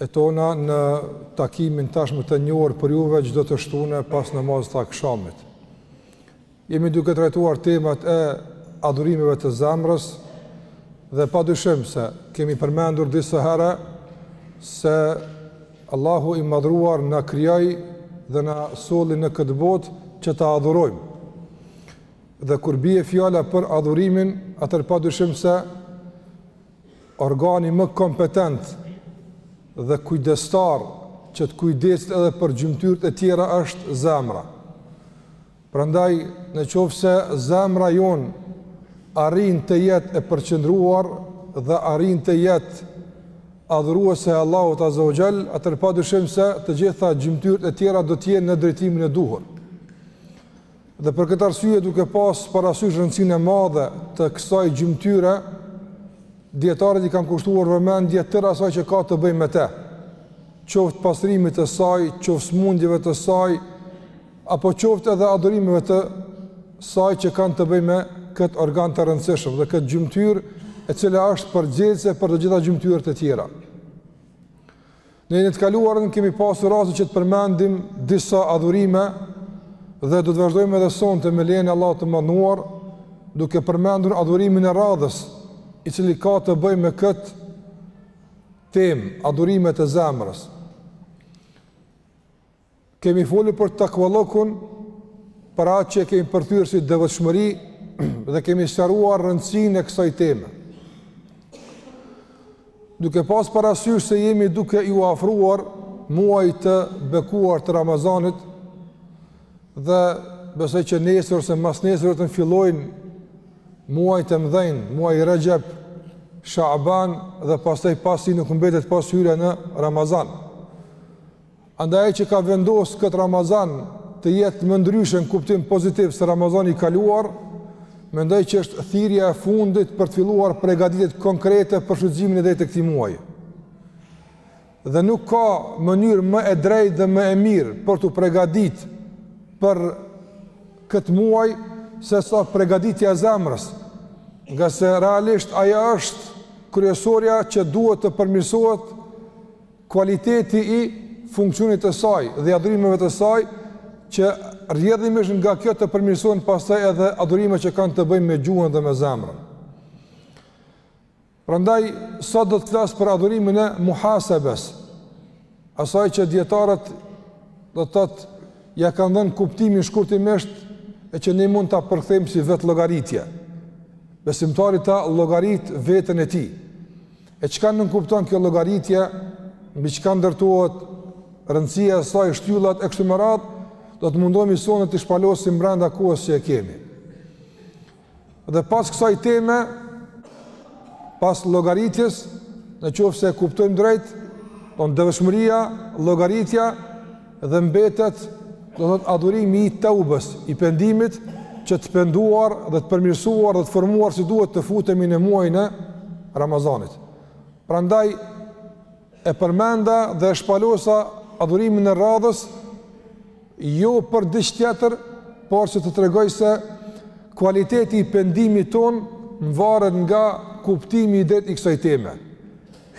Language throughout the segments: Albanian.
e tona në takimin tashmë të njohur për juve çdo të shtune pas namazit të akşamit. Jemi duke trajtuar temat e adhurimeve të zemrës dhe pa dyshim se kemi përmendur disa herë se Allahu i madhëruar na krijoi dhe na solli në këtë botë që ta adhurojmë. Dhe kur bie fjala për adhurimin, atëherë pa dyshim se organi më kompetent dhe kujdestar që të kujdeset edhe për gjymtyrët e tjera është zemra. Prandaj, në qoftë se zemra jonë arrin të jetë e përqendruar dhe arrin të jetë adhuruese e Allahut Azza wa Jall, atëherë pa dyshim se të gjitha gjymtyrët e tjera do të jenë në drejtimin e duhur. Dhe për këtë arsye duke pas parasysh rëndësinë e madhe të kësaj gjymtyre, dijetarët i kanë kushtuar vëmendje tërë asaj që ka të bëjë me te, qoftë pastrimit të saj, qoftë sëmundjeve të saj, apo qoftë edhe adhurimeve të saj që kanë të bëjnë me këtë organ të rëndësishëm dhe këtë gjymtyrë e cila është përgjegjëse për të gjitha gjymtyrët e tjera. Në një të kaluarën kemi pasur rast që të përmendim disa adhurime dhe do të vazhdojmë edhe sonte me lejen e Allahut të madhëruar, duke përmendur adhurimin e radhës, i cili ka të bëjë me këtë temë, adhurimet e zemrës. Kemi folur për takvallokun, për atë që e kemi përkthyer si devotshmëri dhe kemi sqaruar rëndësinë e kësaj teme. Duke pas parasysh se jemi duke iu afruar muajit të bekuar të Ramazanit dhe besoj që nesër ose mas nesër do të na fillojnë muajt e mëdhenj, muaji Rexheb, Shaban dhe pastaj pasi nuk mbetet pos hyrja në Ramazan. Andaj ai që ka vendosur këtë Ramazan të jetë më ndryshe në kuptim pozitiv se Ramazani i kaluar, mendoj që është thirrja e fundit për të filluar përgatitjet konkrete për shfrytëzimin e drejtë të këtij muaji. Dhe nuk ka mënyrë më e drejtë dhe më e mirë për t'u përgatitur për këtë muaj sesa përgatitja e zemrës, ngase realisht ajo është kryesorja që duhet të përmirësohet kualiteti i funksionit të saj dhe adhurimeve të saj që rrjedhimisht nga kjo të përmirësohen pastaj edhe adhurime që kanë të bëjnë me gjuhën dhe me zemrën. Prandaj sot do të flas për adhurimin e muhasebes, asaj që dijetarët do të thotë ia kanë dhënë kuptimin shkurtimisht e që ne mund ta përkthejmë si vetëllogaritje. Besimtari ta llogaritë veten e tij. E çka nënkupton kjo llogaritje, mbi çka ndërtohet, rëndësia e saj, shtyllat e kështu me radhë, do të mundohemi sonte t'i shpalosim brenda kohës që e kemi. Dhe pas kësaj teme, pas llogaritjes, në qoftë se e kuptojmë drejt, domosdoshmërisht, llogaritja Dhe mbetet, do të thotë adhurimi i teubës, i pendimit që të penduar dhe të përmirësuar dhe të formuar si duhet të futemi në muajin e Ramazanit. Prandaj e përmenda dhe e shpalosa adhurimin e radhës jo për diç tjetër, por që të tregoj se kualiteti i pendimit tonë mvaret nga kuptimi i drejtë i kësaj teme.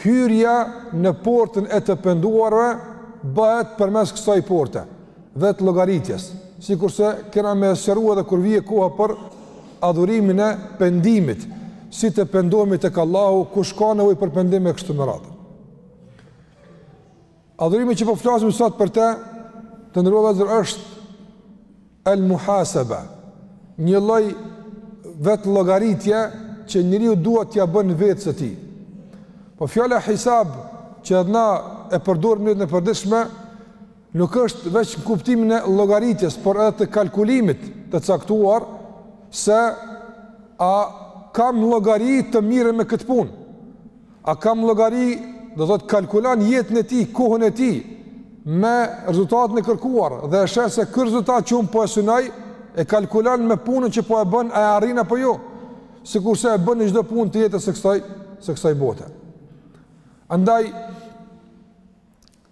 Hyrja në portën e të penduarve bëhet përmes kësaj porte, vetëllogaritjes, sikurse kena me e sqaru edhe kur vije koha për adhurimin e pendimit, si të pendohemi tek Allahu, kush ka nevojë për pendim e kështu me radhë. Adhurimi që po flasim sot për të, të nderuar vëllezër, është el muhasebe, një lloj vetëllogaritje që njeriu duhet t'ia bën vetes së tij. Po fjala hisab që edhe na e përdorim në jetën e përditshme, nuk është veç në kuptimin e llogaritjes, por edhe të kalkulimit të caktuar se a kam llogari të mirë me këtë punë. A kam llogari, do të thotë kalkulon jetën e tij, kohën e tij me rezultatin e kërkuar dhe e sheh se ky rezultat që unë po e synoj e kalkulon me punën që po e bën a e arrin apo jo. Sikurse e bën në çdo punë të jetës së kësaj së kësaj bote. Andaj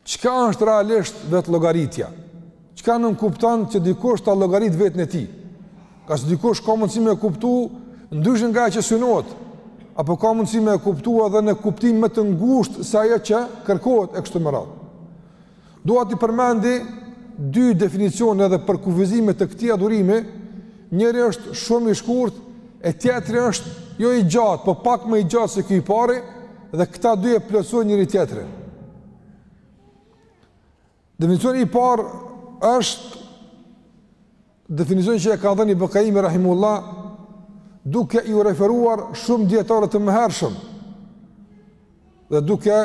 Çka është realisht vetëllogaritja? Çka nënkupton që dikush ta llogarit veten e tij? Ngase dikush ka mundësi me e kuptu ndryshe nga ajo që synohet, apo ka mundësi me e kuptu edhe në kuptim më të ngushtë se ajo që kërkohet e kështu me radhë. Dua t'i përmendi dy definicione dhe përkufizime të këtij adhurimi, njëri është shumë i shkurt e tjetri është jo i gjatë, po pak më i gjatë se ky i pari dhe këta dy e plotësojnë njëri-tjetrin. Definicioni i parë është definicioni që e ka dhënë Ibn Kajimi rahimehullah duke iu referuar shumë dijetarëve të mëhershëm dhe duke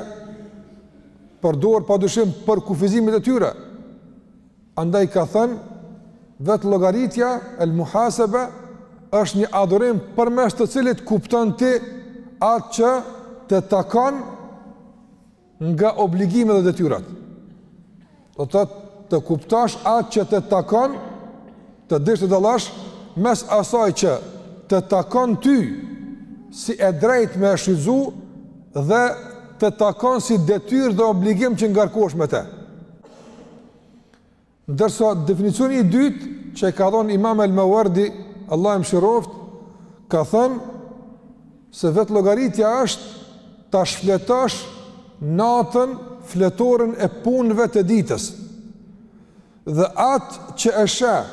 përdor pa dyshim përkufizimet e tyre. Andaj ka thënë vetëllogaritja el muhasebe është një adhurim përmes të cilit kupton ti atë që të takon nga obligimet dhe detyrat. Do të thotë të kuptosh atë që të takon, të dish të dallash mes asaj që të takon ty si e drejt me e shfrytëzu dhe të takon si detyr dhe obligim që ngarkohesh me te. Ndërsa definicioni i dytë që e ka dhënë Imam el-Maverdi, Allahu e mëshiroftë, ka thënë se vetëllogaritja është ta shfletosh natën fletoren e punëve të ditës. Dhe atë që e sheh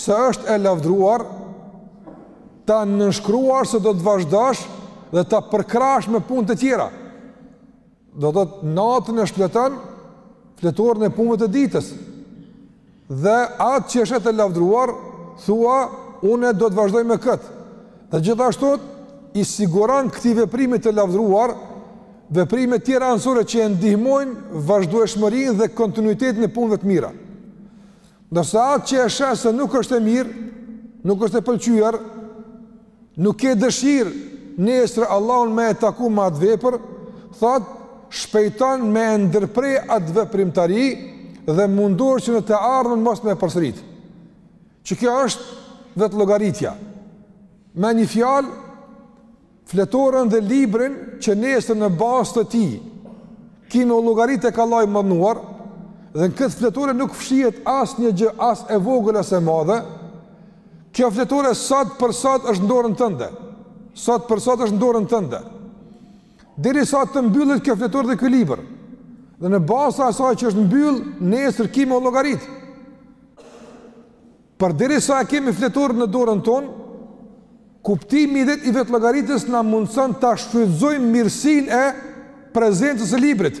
se është e lavdruar, ta nënshkruash se do të vazhdosh dhe ta përkrahësh me punë të tjera. Do të thotë natën e shfleton fletoren e punëve të ditës. Dhe atë që e sheh të lavdruar, thua, unë do të vazhdoj me këtë. Dhe gjithashtu, i siguron këtij veprimit të lavdruar, veprime tjera anësore që e ndihmojnë vazhdueshmërinë dhe kontinuitetin e punëve të mira. Ndërsa atë që e sheh se nuk është e mirë, nuk është e pëlqyer, Nuk ke dëshirë nesër Allahun me e taku me atë vepër, thotë, shpejton me e ndërpre atë veprimtari dhe mundohu që në të ardhmen mos me e përsërit. Që kjo është vetëllogaritja. Me një fjalë, fletoren dhe librin që nesër në bazë të tij, ki me u llogarit e ka Allahu me dënuar, dhe në këtë fletore nuk fshihet asnjë gjë, as e vogël, as e madhe, Kjo fletore sot për sot është në dorën tënde. Sot për sot është në dorën tënde. Derisa të mbyllet kjo fletore dhe ky libër. Dhe në bazë të asaj që është mbyll, nesër ki me u llogarit. Por derisa e kemi fletoren në dorën tonë, kuptimi i drejtë i vetëllogaritjes na mundëson ta shfrytëzojmë mirësinë e prezencës së librit.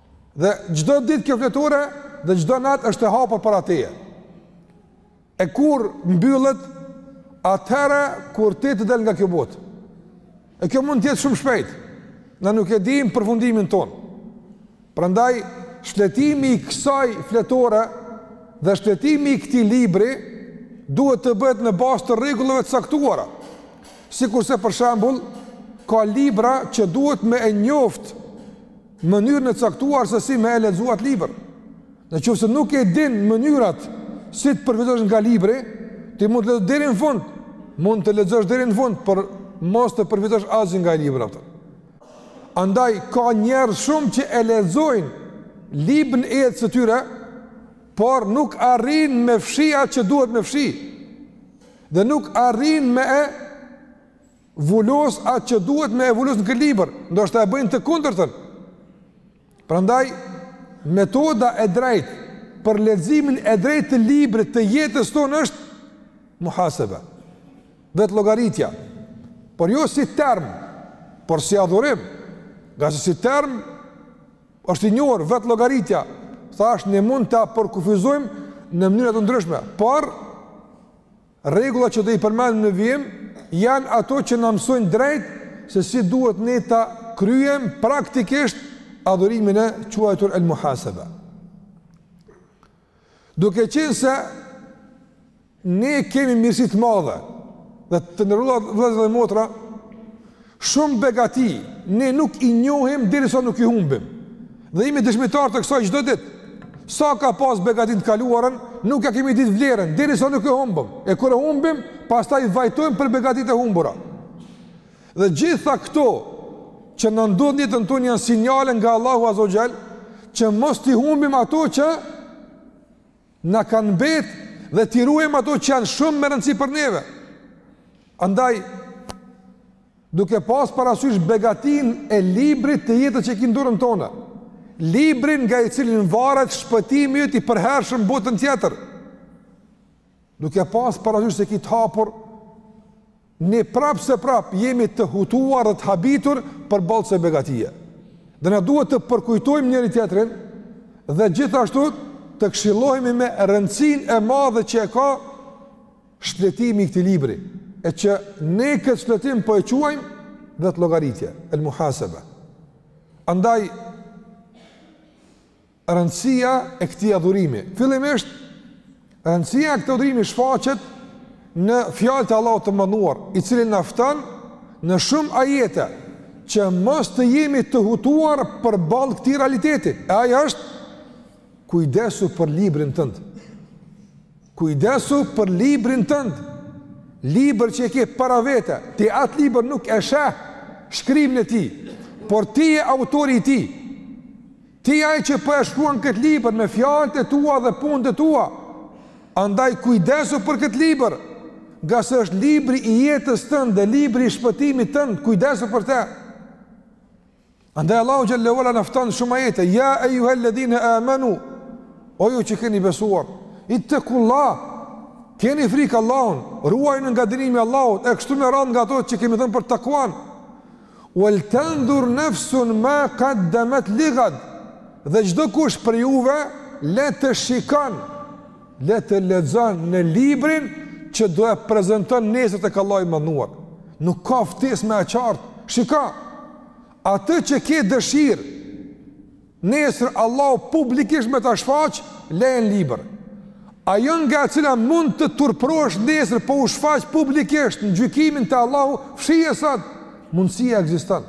Dhe çdo ditë kjo fletore dhe çdo natë është e hapur para teje. E kur mbyllet atëherë kur ti të del nga kjo botë. E kjo mund të jetë shumë shpejt. Na nuk e dimë përfundimin tonë. Prandaj shfletimi i kësaj fletore dhe shfletimi i këtij libri duhet të bëhet në bazë të rregullave të caktuara. Sikurse për shembull ka libra që duhet me e njoftë Mënyrën e caktuar se si me e lexu atë libër. Në qoftë se nuk i din mënyrat si të përfitosh nga libri, ti mund të lexosh deri në fund, mund të lexosh deri në fund, por mos të përfitosh asgjë nga libri atë. Andaj ka njerëz shumë që e lexojnë librin e jetës së tyre, por nuk arrin me fshi atë që duhet me fshi. Dhe nuk arrin me e Vulos atë që duhet me e vulos në këtë libër, ndoshta e bëjnë të kundërtën. Prandaj, metoda e drejtë për leximin e drejtë të librit të jetës tonë është muhasebe, vetëllogaritja, por jo si term, por si adhurim, ngase si term është i njohur vetëllogaritja, thashë ne mund ta përkufizojmë në mënyra të ndryshme, por Rregullat që do i përmendim në vijim janë ato që na mësojnë drejt se si duhet ne ta kryejmë praktikisht adhurimin e quajtur El Muhasebe. Duke qenë se ne kemi mirësi të madhe dhe të nderuar vëllezër dhe motra Shumë begati ne nuk i njohim derisa nuk i humbim. Dhe jemi dëshmitarë të kësaj çdo ditë. Sa ka pas begati në të kaluarën, nuk ia kemi ditë vlerën derisa nuk e humbëm. E kur e humbim, pastaj vajtojmë për begatitë e humbura. Dhe gjitha këto që na ndodh në jetën tonë janë sinjale nga Allahu Azza wa Jall që mos t'i humbim ato që Na kanë mbet dhe t'i ruajmë ato që janë shumë me rëndësi për neve. Andaj, duke pas parasysh begatinë e librit të jetës që e ki në dorën tonë, librin nga i cili varet shpëtimi yt i përhershëm botën tjetër, duke pas parasysh se e ki të hapur Ne prapë se prapë jemi të hutuar dhe të habitur përballë kësaj begatie. Dhe na duhet të përkujtojmë njëri-tjetrin dhe gjithashtu të këshillohemi me rëndësinë e madhe që e ka shfletimi i këtij libri, e që ne këtë shfletim po e quajmë vetëllogaritje, el muhasebe. Andaj, Rëndësia e këtij adhurimi. Fillimisht rëndësia e këtij adhurimi shfaqet në fjalët e Allahut të madhëruar, i cili na fton në shumë ajete që mos të jemi të hutuar përballë këtij realiteti. E ai është kujdesu për librin tënd. Kujdesu për librin tënd. Libër që e ke para vete, ti atë libër nuk e sheh shkrimin e tij, por ti je autori i tij. Ti je ai që po e shkruan këtë libër me fjalët e tua dhe punët e tua. Andaj kujdesu për këtë libër, ngase është libri i jetës tënde dhe libri i shpëtimit tënd, kujdesu për të. Andaj Allahu xhel-le ue ala na fton shumë ajete, ya ayyuhalladhina amanu, o ju që keni besuar, ittaqullah, keni frikë Allahun, ruajuni nga dënimi i Allahut, e kështu me radhë nga ato që kemi thënë për takuanë. Wel tendhur nefsun ma kaddemet ligad Dhe çdo kush prej juve le të shikon, le të lexon në librin që do e prezenton nesër tek Allahu i Madhëruar. Nuk ka ftesë më e qartë. Shiko atë që ke dëshirë. Nesër Allahu publikisht me ta shfaq le në libër. Ajo nga e cila mund të turpërohesh nesër po u shfaq publikisht në gjykimin te Allahu, fshije sot. Mundësia ekziston.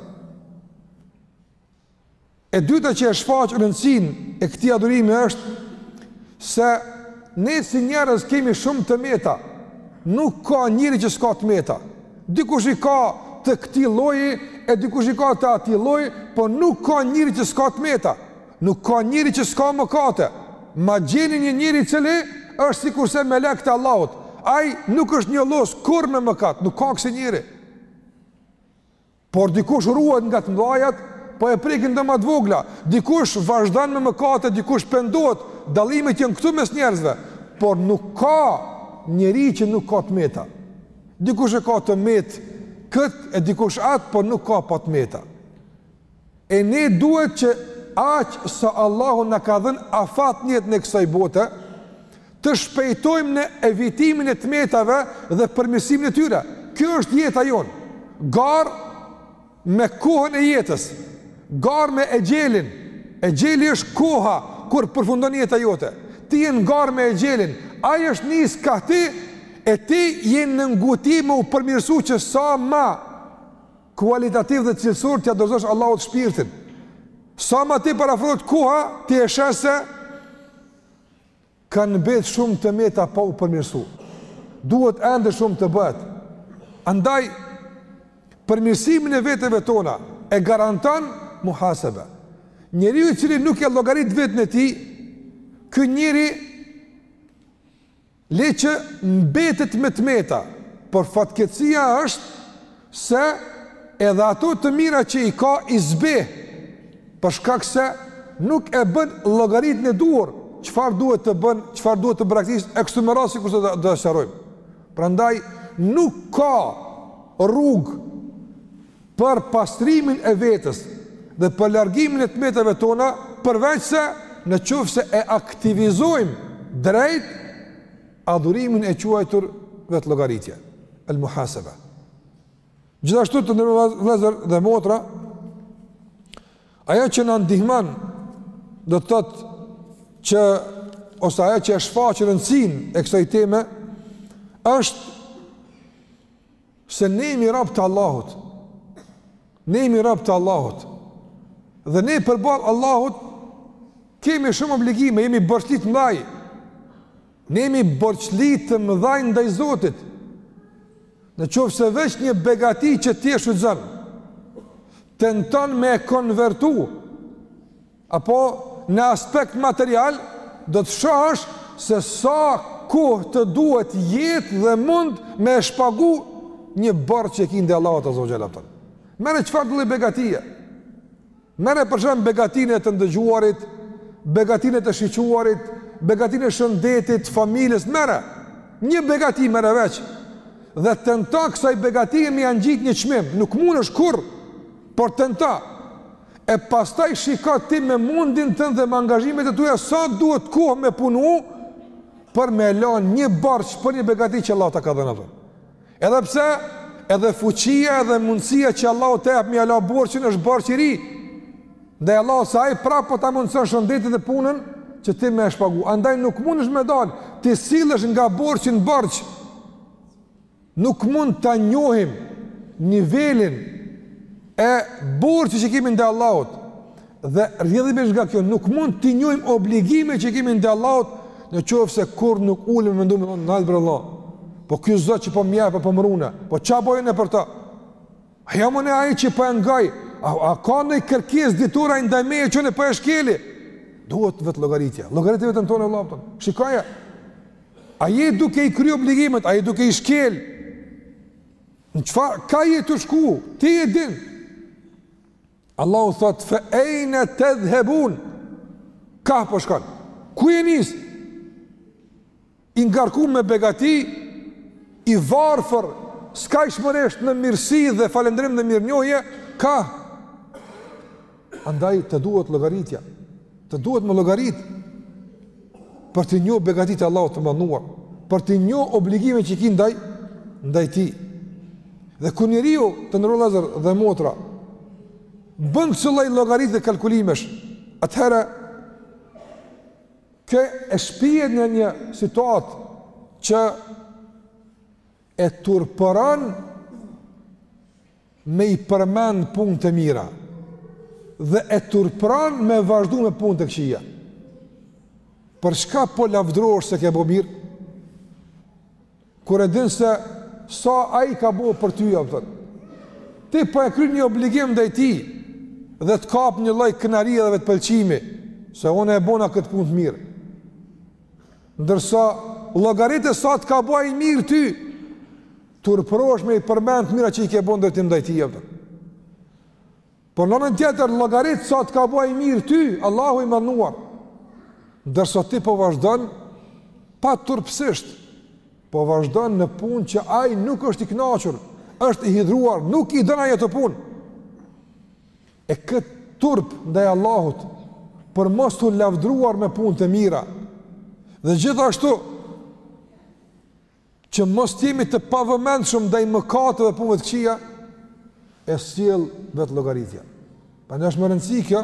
E dyta që e shfaq rëndësinë e këtij adhurimi është se ne si njerëz kemi shumë të meta, nuk ka njeri që s'ka të meta. Dikush i ka të këtij lloji e dikush i ka të atij lloji, po nuk ka njeri që s'ka të meta, nuk ka njeri që s'ka mëkate. Ma gjeni një njeri i cili është sikurse melekët e Allahut, ai nuk është njollos kurrë me mëkat, nuk ka kësi njeri. Por dikush ruhet nga të mëdhajat, po e prekin do ma të vogla. Dikush vazhdon me mëkate, dikush pendohet, dallimet janë këtu mes njerëzve, por nuk ka njeri që nuk ka të meta. Dikush e ka të met kët e dikush at, por nuk ka pa të meta. E ne duhet që aq sa Allahu na ka dhënë afat në jetën e kësaj bote, të shpejtojmë në evitimin e të metave dhe përmirësimin e tyre. Kjo është jeta jonë. Garë me kohën e jetës, garë me exhelin, exheli është koha, kur përfundon jeta jote, ti je në garë me exhelin, ai është nisë kah ti, e ti je në nguti me u përmirësu që sa ma kualitativ dhe cilësor t'ia dorëzosh Allahut shpirtin, sa ma tepër afrohet koha, ti e sheh se, Kanë mbet shumë të meta pa u përmirësu. Duhet ende shumë të bëhet. Andaj, përmirësimin e veteve tona e garanton muhasebe. Njeriu i cili nuk e llogarit veten e tij, ky njeri le që mbetet me të meta, por fatkeqësia është Se edhe ato të mira që i ka i zbeh, për shkak se nuk e bën llogarinë e duhur, çfarë duhet të bën, çfarë duhet të braktisë, e kështu me radhë, sikurse do ta sqarojmë. Prandaj, nuk ka rrugë për pastrimin e vetes dhe për largimin e të metave tona, përveçse në qoftë se e aktivizojmë drejt adhurimin e quajtur vetëllogaritje, el muhasebe. Gjithashtu të nderuar vëllezër dhe motra, ajo që na ndihmon do të thotë që, ose ajo që e shfaq rëndësinë e kësaj teme, është Se ne jemi rab të Allahut. Ne jemi rab të Allahut. Dhe ne përball Allahut kemi shumë obligime, jemi borxhli të mdhaj. Ne jemi borxhli të mëdhaj ndaj Zotit. Në qofë se veç një begati që ti e shijon, tenton me e konvertu, Apo në aspekt material do të shohësh se sa kohë të duhet jetë dhe mund me e shpagu një borxh që e ke ndaj Allahut azza wa jalla. Merre çfarëdo lloj begatie. Merre për shembull begatinë e të ndëgjuarit, begatinë e të shiquarit, begatinë e shëndetit, familjes, merre. Një begati merre veç. Dhe tento kësaj begatie me ia ngjit një çmim, nuk mundesh kurrë. Por tento. E pastaj shiko ti me mundin tënd dhe me angazhimet e tua sa duhet kohë me punu për me la një borç për një begati që Allah ta ka dhënë atë. Edhe pse edhe fuqia edhe mundësia që Allahu të jep me la borçin është borç i ri. Ndaj Allahut se ai prapë po ta mundson shëndetin dhe punën që ti me e shpagu. Andaj nuk mundesh me dal, ti sillesh nga borçi në borç. Nuk mund ta njohim nivelin e borxhit që kemi ndaj Allahut dhe rrjedhimisht nga kjo nuk mund t'i njohim obligimet që kemi ndaj Allahut në qoftë se kurrë nuk ulem me mendu, me u ndal për Allah. Po ky zot që po më jep apo po më run, po çka boj unë për të? A jam unë ai që po e ngaj? A, a ka ndonjë kërkesë ditore ai ndaj meje që unë po e shkeli? Duhet vetëllogaritja. Llogarite veten tënde, Allahu thotë. Shikoje. A je duke i kry obligimet, a je duke i shkel, në çfarë, kah je tu shku, ti e din. Allahu thot, fe ejne tedhhebun, kah po shkon, ku je nis, i ngarku me begati, i varfër, skajshmërisht në mirësi dhe falënderim dhe mirënjohje, kah, Andaj të duhet llogaritja. Të duhet me llogarit për të njohur begatitë e Allahut të madhëruar, për të njohur obligimet që i ke ndaj ndaj tij. Dhe kur njeriu të nderuar vllazër dhe motra bën kësi lloj llogarish dhe kalkulimesh, atëherë kjo e shpie atë në një situatë që e turpëron me i përmend punët e mira dhe e turpëron me vazhdu me punët e këqija. Për çka po lavdërohesh se ke bërë mirë? Kur e din se sa ai ka bërë për ty, apo ti po e kryen një obligim ndaj tij dhe të kap një lloj kënaqësie dhe vetëpëlqimi se unë e bëna këtë punë të mirë. Ndërsa llogarite sa të ka bo ai mirë ty, Turpërohesh me i përmend të mira që i ke bo në drejtim ndaj tij apo. Por në anën tjetër llogarit sa të ka bëj mirë ty, Allahu i madhnuar. Ndërsa ti po vazhdon paturpësisht, po vazhdon në punë që ai nuk është i kënaqur, është i hidhruar, nuk i don ai ato punë. E kët turp ndaj Allahut për mos t'u lavdruar me punët e mira. Dhe gjithashtu që mos të jemi të pavëmendshëm ndaj mëkateve dhe punëve të këqija, e sjell vetëllogaritja. Prandaj është me rëndësi kjo,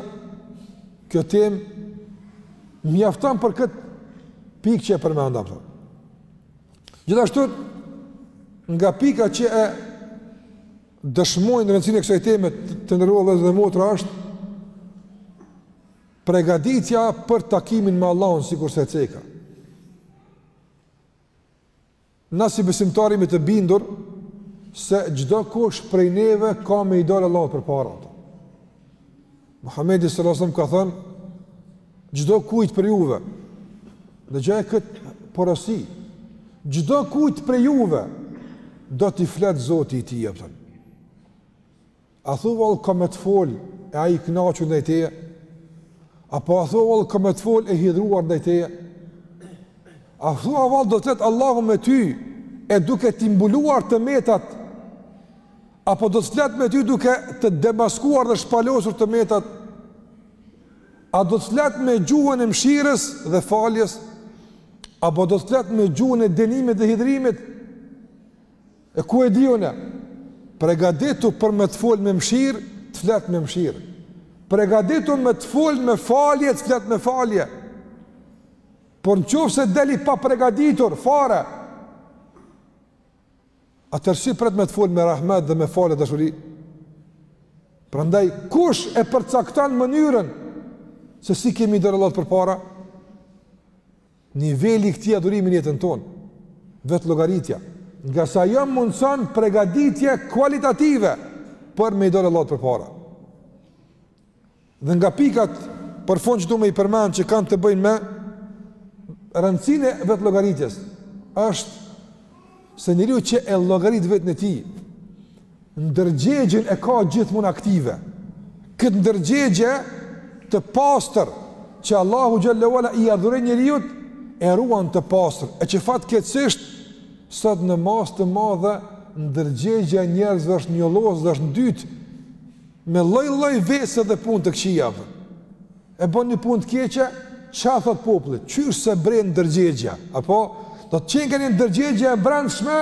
kjo temë mjafton për këtë pikë që e përmenda për. Gjithashtu, nga pika që e dëshmojnë rëndësinë e kësaj teme të nderuar vllezër dhe motra është pregaditja për takimin me Allahun sikurse e ceka. Na si besimtarë jemi të bindur se çdokush prej neve ka me i dalë Allahut përpara. Muhamedi sallallahu alajhi wasallam ka thënë çdokujt prej juve dëgjoje kët porosi çdokujt prej juve do t'i flet Zoti i tij apo. A thua vallë ka me të folë e ai i kënaqur ndaj teje? Apo a thua vallë ka me të folë i hidhruar ndaj teje? A thua vallë do të flet Allahu me ty e duke t'i mbuluar të metat? Apo do të flet me ty duke të demaskuar dhe shpalosur të metat? A do të flet me gjuhën e mshirës dhe faljes? Apo do të flet me gjuhën e dënimit dhe hidhërimit? E ku e di unë? Pregaditu për me të folë me mshirë, të flet me mshirë. Pregaditu me të folë me falje, të flet me falje. Por në qofë se del i papregaditur, fare, atherë si pret me të folë me rahmet dhe me falje e dashuri? Prandaj, kush e përcakton mënyrën se si kemi me i dalë Allahut përpara? Niveli i këtij adhurimi në jetën tonë, vetëllogaritja, ngase ajo mundëson pregaditje kualitative për me i dalë Allahut përpara. Dhe nga pikat për fund që du me i përmend që kanë të bëjnë me rëndësinë e vetëllogaritjes, është se njeriu që e llogarit veten e tij, Ndërgjegjen e ka gjithmonë aktive. Këtë ndërgjegje të pastër që Allahu xhelle ue ala ia dhuroi njeriut e ruan të pastër, e që fatkeqësisht sot në masë të madhe ndërgjegja e njerëzve është njollos dhe është ndyt me lloj-lloj vese dhe punë të këqija. e bën një punë të keqe, çfarë thot populli? Qysh s'e bren ndërgjegja, apo domethënë kjo ndërgjegje e brendshme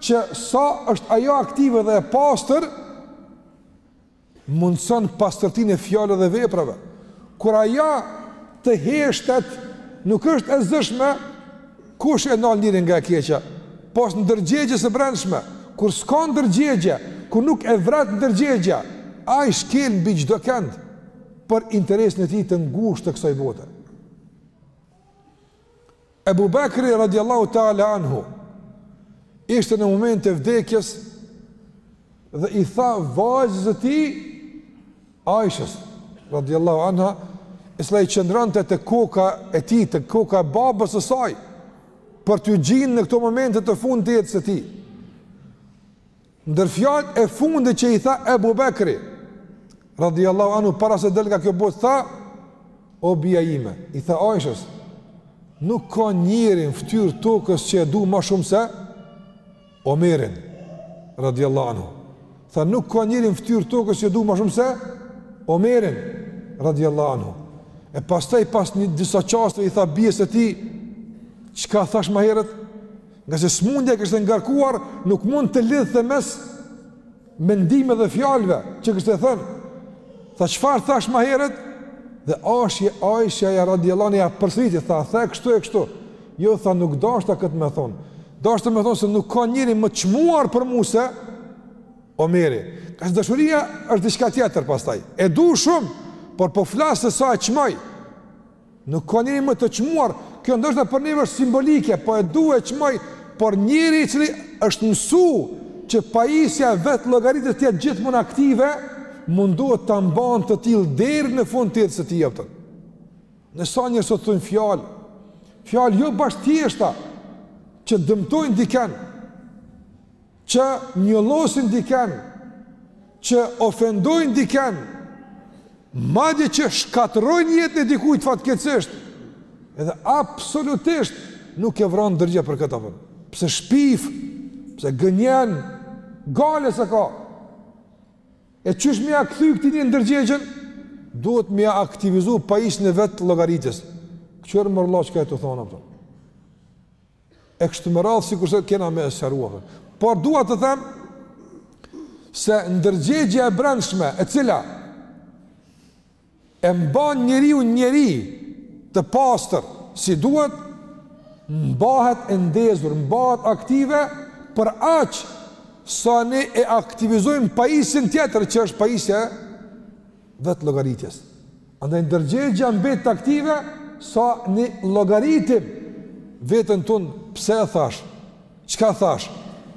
që sa është ajo aktive dhe e pastër mundson pastërtinë e fjalëve dhe veprave. Kur ajo të heshtet, nuk është e zëshme kush e ndal njerin nga e keqja. Pos ndërgjegjes së brendshme, kur s'ka ndërgjegje, kur nuk e vret ndërgjegja, ai shkel mbi çdo kënd. për interesin e tij të ngushtë të kësaj bote. Ebu Bekri radiallahu ta'ala anhu ishte në moment të vdekjes dhe i tha vajzës së tij Aishës radiallahu anha e cila i qëndrante te koka e tij te koka e babës së saj për t'ju gjind në këto momente të fund të jetës së tij Ndër fjalët e fundit që i tha Ebu Bekri, radiallahu anu, para se të del nga kjo botë, tha, o bija ime, i tha Aishës, nuk ka njeri n'ftyrë t'tokës që e du ma shumë se Omerin, radiallahu anu. Tha, nuk ka njeri n'ftyrë t'tokës që e du ma shumë se Omerin, radiallahu anu. E pastaj pas një disa çasteve i tha bijës së tij, çka thashë ma herët, Ngase smundja e kishte ngarkuar, nuk mund të lidhte mes mendimeve dhe fjalve që kishte thënë. Tha çfarë thashë ma herët? Dhe Aishja, Aishja radiallahu anha ja përsëriti, tha, the kështu e kështu. Jo, tha, nuk dashta këtë me thonë. Dashta me thonë se nuk ka njeri më të çmuar për mu se Omeri. Se dashuria është diçka tjetër pastaj. E du shumë, por po flas se sa e çmaj. Nuk ka njeri më të çmuar, kjo ndoshta për neve është simbolike, po e du e çmoj, por njeri i cili është mësu që pajisja e vetëllogaritjes të jetë gjithmonë aktive, mundohet ta mban të tillë deri në fund të jetës së tij atë. Ndërsa njerëz sot thonë fjalë, fjalë jo bash të thjeshta që dëmtojnë dikën. që njollosin diken, që ofendojnë diken, madje që shkatrojnë jetën e dikujt fatkeqësisht, edhe absolutisht nuk e vran ndërgjegja për këtë apo. Pse shpif, pse gënjen, gajle s'e ka. E qysh me ia kthy këtij ndërgjegjën, duhet me ia aktivizu pajisjen e vetëllogaritjes. Kqyr more vlla çka je tu thonë apo? e kështu me radhë sikurse kena me sqaru. Por dua të them se ndërgjegja e brendshme e cila e mban njeriun njeri të pastër si duhet mbahet e ndezur, mbahet aktive për aq sa ne e aktivizojmë pajisjen tjetër që është pajisja e vetëllogaritjes. Andaj ndërgjegja mbetet aktive sa ne llogaritim veten tonë pse e thash, çka thash,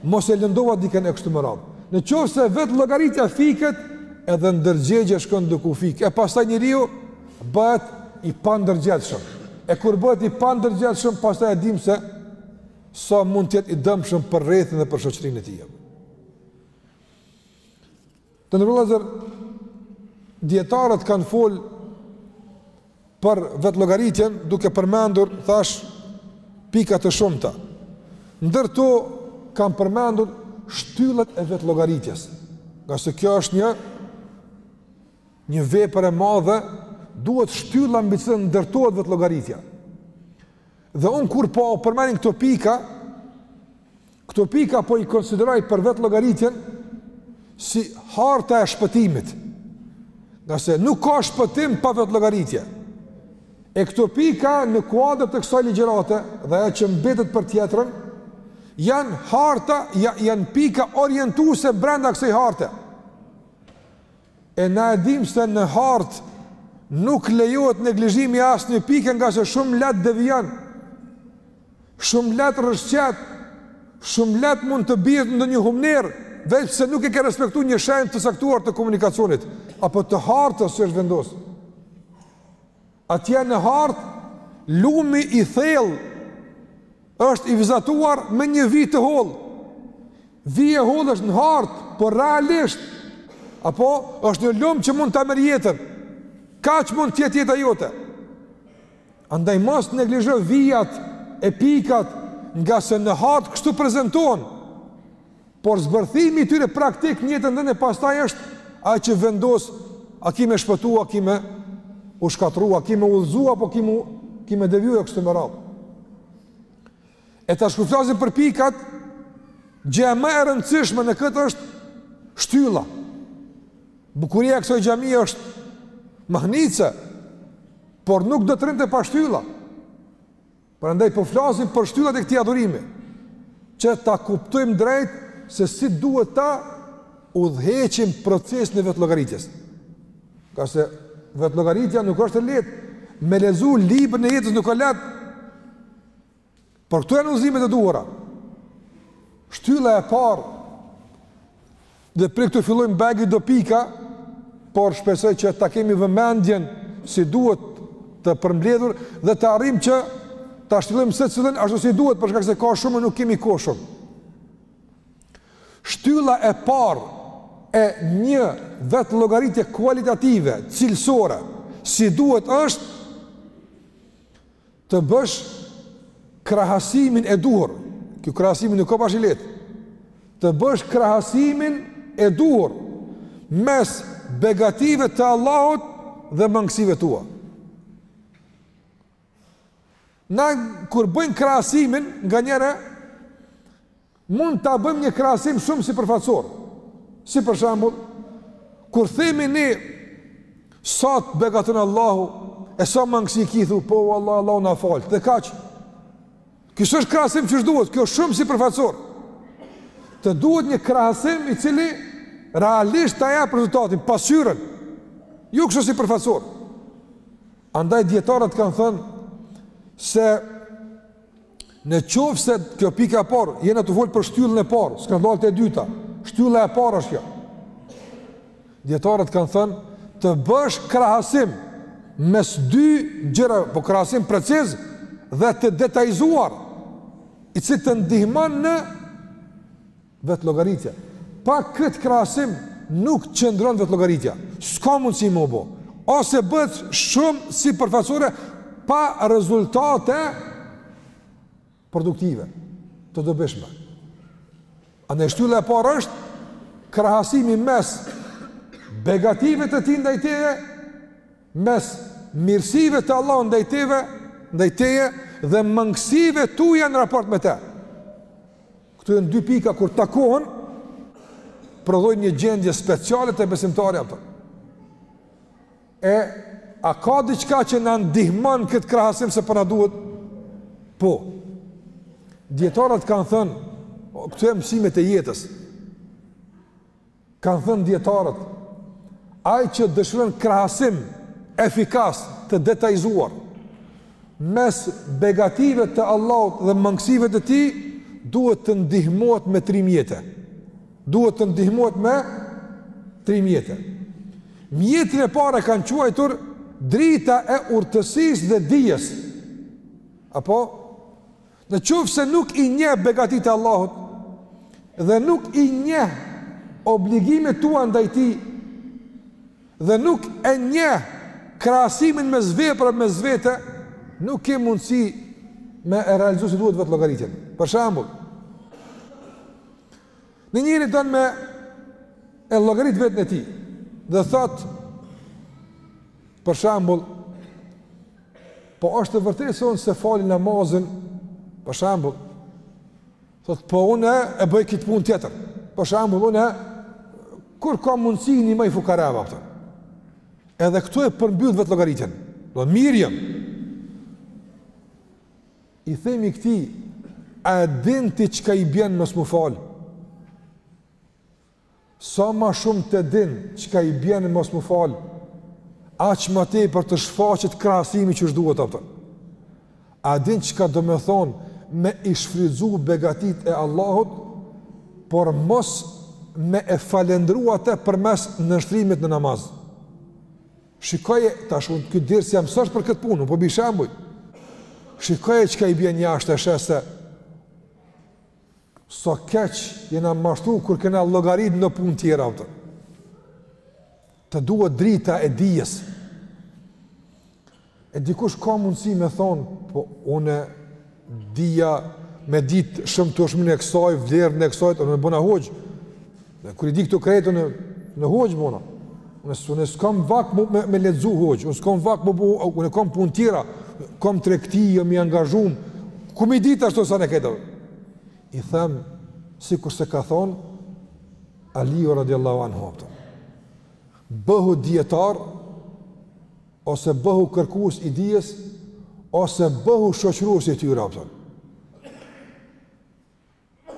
mos e lëndova dikën e kështu me radhë. Në qoftë se vetëllogaritja fiket, edhe ndërgjegja shkon duke u fik. E pastaj njeriu bëhet i pandërgjegjshëm. E kur bëhet i pandërgjegjshëm, pastaj e dimë se sa mund të jetë i dëmshëm për rrethin dhe për shoqërinë e tij. Të nderuar vëllezër, dijetarët kanë fol për vetëllogaritjen duke përmendur, thash, pika të shumta. Ndër to kanë përmendur shtyllat e vetëllogaritjes. Ngase kjo është një, një vepër e madhe, duhet shtylla mbi cilën ndërtohet vetëllogaritja. Dhe unë kur po përmendi këto pika, Këto pika po i konsideroj për vetëllogaritjen si harta e shpëtimit, ngase nuk ka shpëtim pa vetëllogaritje. E këto pika në kuadër të kësaj ligjërate dhe që mbetet për tjetrën, janë harta, janë pika orientuese brenda kësaj harte. E na e dimë se në hartë nuk lejohet neglizhimi asnjë pike ngase shumë lehtë devijon, Shumë lehtë rrëshqet, shumë lehtë mund të bjerë në një humnerë, veç pse nuk e ke respektu një shenjë të caktuar të komunikacionit, apo të hartës që është vendos. Atje në hartë, lumi i thellë, është i vizatuar me një vijë të hollë. Vijë e hollë është në hartë, por realisht, apo është një lumë që mund ta marrë jetën, kaq mund të jetë jeta jote. Andaj mos neglizho vijat e pikat ngase në hartë kështu prezentohen. Por zbërthimi i tyre praktik në jetën tënde pastaj është ai që vendos a ki me shpëtu, a ki me u shkatru, a ki me udhëzu, apo ki me, ki me deviju e kështu me radhë. E tash kur flasim për pikat, gjëja më e rëndësishme në këtë është shtylla. Bukuria e kësaj xhamie është mahnitëse, por nuk do të rrinte pa shtylla. Prandaj po flasim për shtyllat e këtij adhurimi, që ta kuptojmë drejt se si duhet ta udhëheqim procesin e vetëllogaritjes. Ngase vetëllogaritja nuk është e lehtë. Me lexu librin e jetës nuk o lehtë. Por këto janë udhëzimet e duhura. Shtylla e parë dhe prej këtu fillojmë ka do pika, por shpresoj që ta kemi vëmendjen si duhet të përmbledhur dhe të arrijmë që ta shtjellojmë secilën ashtu si duhet për shkak se ka shumë nuk kemi kohë shumë. Shtylla e parë e një vetëllogaritje kualitative, cilësore, si duhet është të bësh krahasimin e duhur, kjo krahasimi nuk ka bash i lehtë, të bësh krahasimin e duhur mes begative të Allahut dhe mangësive tua. Na kur bëjmë krahasimin nganjëherë Mund ta bëjmë një krahasim shumë sipërfaqësor. Si për shembull, kur themi ne sa të begaton Allahu, e sa mangësi ki, thu, po Allah, Allahu na fal. Dhe kaq. Ky është krahasim që duhet, ky o shumë sipërfaqësor. Të duhet një krahasim i cili realisht ta jap rezultatin, pasqyrën. Jo kështu sipërfaqësor. Andaj dijetarët kanë thënë se Në qoftë se kjo pika e parë, jena tu folë për shtyllën e parë, s'kemi dalë te e dyta, shtylla e parë është kjo. Dijetarët kanë thënë, të bësh krahasim mes dy gjëra, po krahasim preciz dhe të detajizuar, i cili të ndihmon në Vetëllogaritje. Pa këtë krahasim nuk qëndron vetëllogaritja. S'ka mundësi me u bo. Ose bëhet shumë sipërfaqësore pa rezultate produktive të dobishme. Andaj shtylla e parë është krahasimi mes begative të tij ndaj teje, mes mirësive të Allahut ndaj teve, ndaj teje dhe mangësive tuja në raport me te. Këto janë dy pika kur takohen, prodhojnë një gjendje speciale te besimtari, ato. E, a ka diçka që na ndihmon këtë krahasim se po na duhet? Po. Dijetarët kanë thënë, këtu e mësimet e jetës. Kanë thënë dijetarët, ai që dëshiron krahasim efikas të detajizuar mes begative të Allahut dhe mangësive të tij, duhet të ndihmohet me tri mjete. Duhet të ndihmohet me tri mjete. Mjetin e parë e kanë quajtur drita e urtësisë dhe dijes. Apo Në qoftë se nuk i njeh begatitë e Allahut dhe nuk i njeh obligimet tua ndaj Tij dhe nuk e njeh krahasimin mes veprave mes vete, nuk ke mundësi me e realizu si duhet vetëllogaritjen. Për shembull, Ni njeri don me e llogarit veten e tij. Dhe thot për shembull po është e vërtetë se unë s'e fali namazin për shembull thot po unë e bëj këtë punë tjetër. Për shembull unë kur kam mundësi ndihmoj fukarave apo. Edhe këtu e përmbyll vetëllogaritjen. Do mirë jam. I themi këtij, a e din ti çka i bjen mos m'u fal? Sa ma shumë ta din çka i bjen mos m'u fal, aq ma tepër të shfaqet krahasimi qysh duhet apo. A din çka domethonë me i shfrytëzu begatitë e Allahut, por mos me e falënderu Atë përmes nënshtrimit në namaz. Shikoje, tash unë këtë dirë si jam sërsh për këtë punë, po bi shambuj. Shikoje që ka i bje një ashtë e shese. So keq jena mashtu kur kena logarit në punë tjera. Të, të duhet drita e dijes. E dikush ka mundësi me thonë, po unë t'dija me ditë shëmtushmen e kësaj, vlerën e kësaj, unë u bona hoxhë. Dhe kur i di këto krejt, unë hoxhë u bona. Unë, unë s'kam vakt me, me, me lexu hoxhë, unë s'kam vakt me bo, unë kam punë tjera, kam tregti, jam i angazhum, ku m'i ditë ashtu senet këto. I them, sikurse ka thonë, Aliu radiallahu anhu, bëhu dijetar, Ose bëhu kërkues i dijes, ose bëhu shoqërues i tyre, apo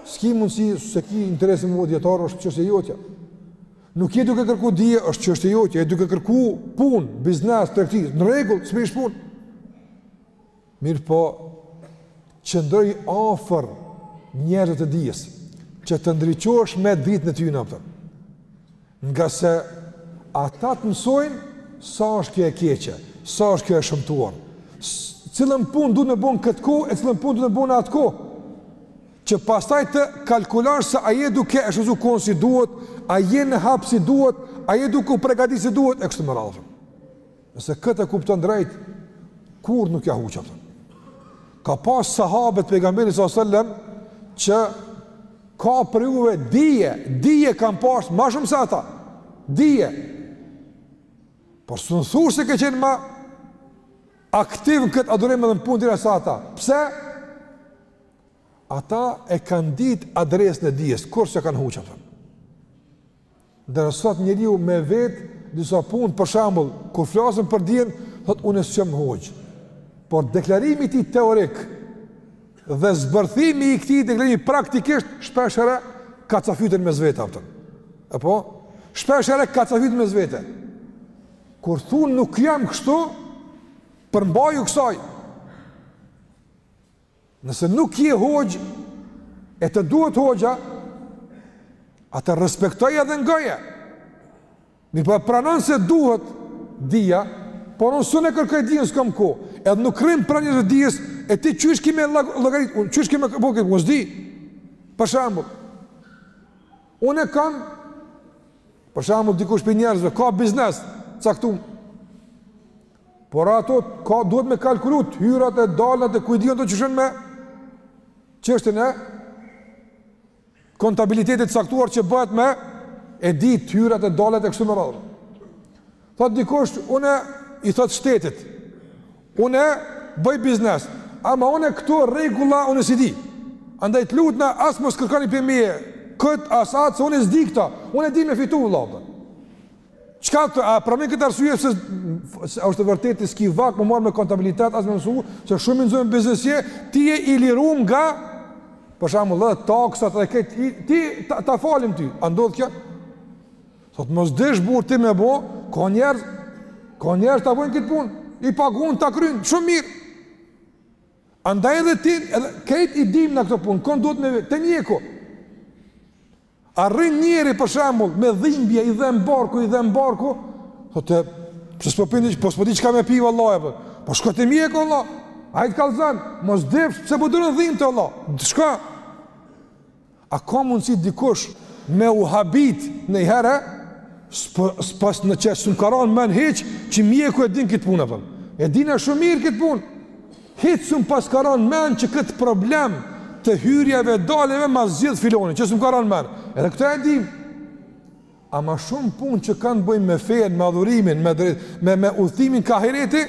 S'ki mundësi, s'e ki interes me u bo dijetar, është çështje e jotja. Nuk je duke kërku dije, është çështje e jotja, je duke kërku punë, biznes, tregti, në rregull, s'prish punë. Mirëpo, qëndroju afër njerëzve të dijes, që të ndriçohesh me dritën e tyre apo. Ngase ata të mësojnë sa është kjo e keqe, sa është kjo e shëmtuar. Cilën punë duhet me bo n'këtë kohë e cilën punë duhet me bo n'atë kohë? Që pastaj të kalkulosh se a je duke e shfrytzu kohën si duhet, a je në hap si duhet, a je duke u përgatit si duhet e kështu me radhë. Nëse këtë e kupton drejt, kurrë nuk ja huq apo. Ka pas sahabët pejgamberi sal sellem, që ka për juve dije, dije kanë pas ma shumë se ata, dije. Por s'un thu se ke qenë ma aktiv në këtë adhurim edhe në punë tjera se ata. Pse? Ata e kanë ditë adresën e dijes, kurrë s'e kanë huqë apo. Ndërsa sot njeriu me vetë disa punë, për shembull, kur flasim për dijen, thotë unë s'jam hoxhë. Por deklarimi i tij teorik dhe zbërthimi i këtij deklarimi praktikisht shpesh herë kacafyten mes vete apo. Apo shpesh herë kacafyten mes vete. Kur thu nuk jam kështu, përmbaju kësaj. Nëse nuk je hoxhë e të duhet hoxha, atë respektoj edhe ngoje. Mirë po pranon se duhet dija, por unë s'un e kërkoj dijen s'kam kohë, edhe nuk rri pranë të dijes, e ti qysh ki me llogarit, unë qysh ki me po këtë, unë s'di, për shambull. Unë e kam, për shambull, dikush prej njerëzve, ka biznes t'caktum, Por aty ka duhet me kalkulu të hyrat e dalat e kujdion të qëshën me çështjen e kontabilitetit t'caktuar që bëhet me e di të hyrat e dalat e kështu me radhë. Thot dikush, une i them shtetit, une bëj biznes, ama une këto rregulla une s'i di. Andaj të lutna as mos kërkoni prej meje, këtë as atë se une s'di këto, une di me fitu vëlla. Çka të, a pranon këtë arsye se është vërtet ti s'ki vakt m'u marr me kontabilitet as me mësu se shumë i nxonë me biznes je, ti je i liruar nga për shembull edhe taksat edhe këtë t'i ta, ta falim ty. A ndodh kjo? Thot mos dish burrë ti me bo, ka njerëz ka njerëz ta bëjnë këtë punë, i paguan ta kryjnë shumë mirë. Andaj edhe ti, edhe këtë i dim në këtë punë, kon duhet me vetë te mjeku. Arrin njeri për shembull me dhimbje i dhemb barku i dhemb barku, thotë pse s'po pin, po s'po di çka me pi vallahi apo. Po shko te mjeku vlla. Ai të kallzon, mos difsh pse po duron dhimbtë vlla. Shko. A ka mundsi dikush me u habit naj herë? S'po s'po në çes s'um ka ra n'men hiç që mjeku e din këtë punë apo. E din shumë mirë këtë punë. Hiç s'm paska ra në mend që këtë problem të hyrjeve e daljeve ma zgjidh filoni, që s'm ka ra në mend. Edhe këtë e dim. Ama shumë punë që kanë t'bëjnë me fenë, me adhurimin, me, drejt, me, me udhëtimin kah ahireti,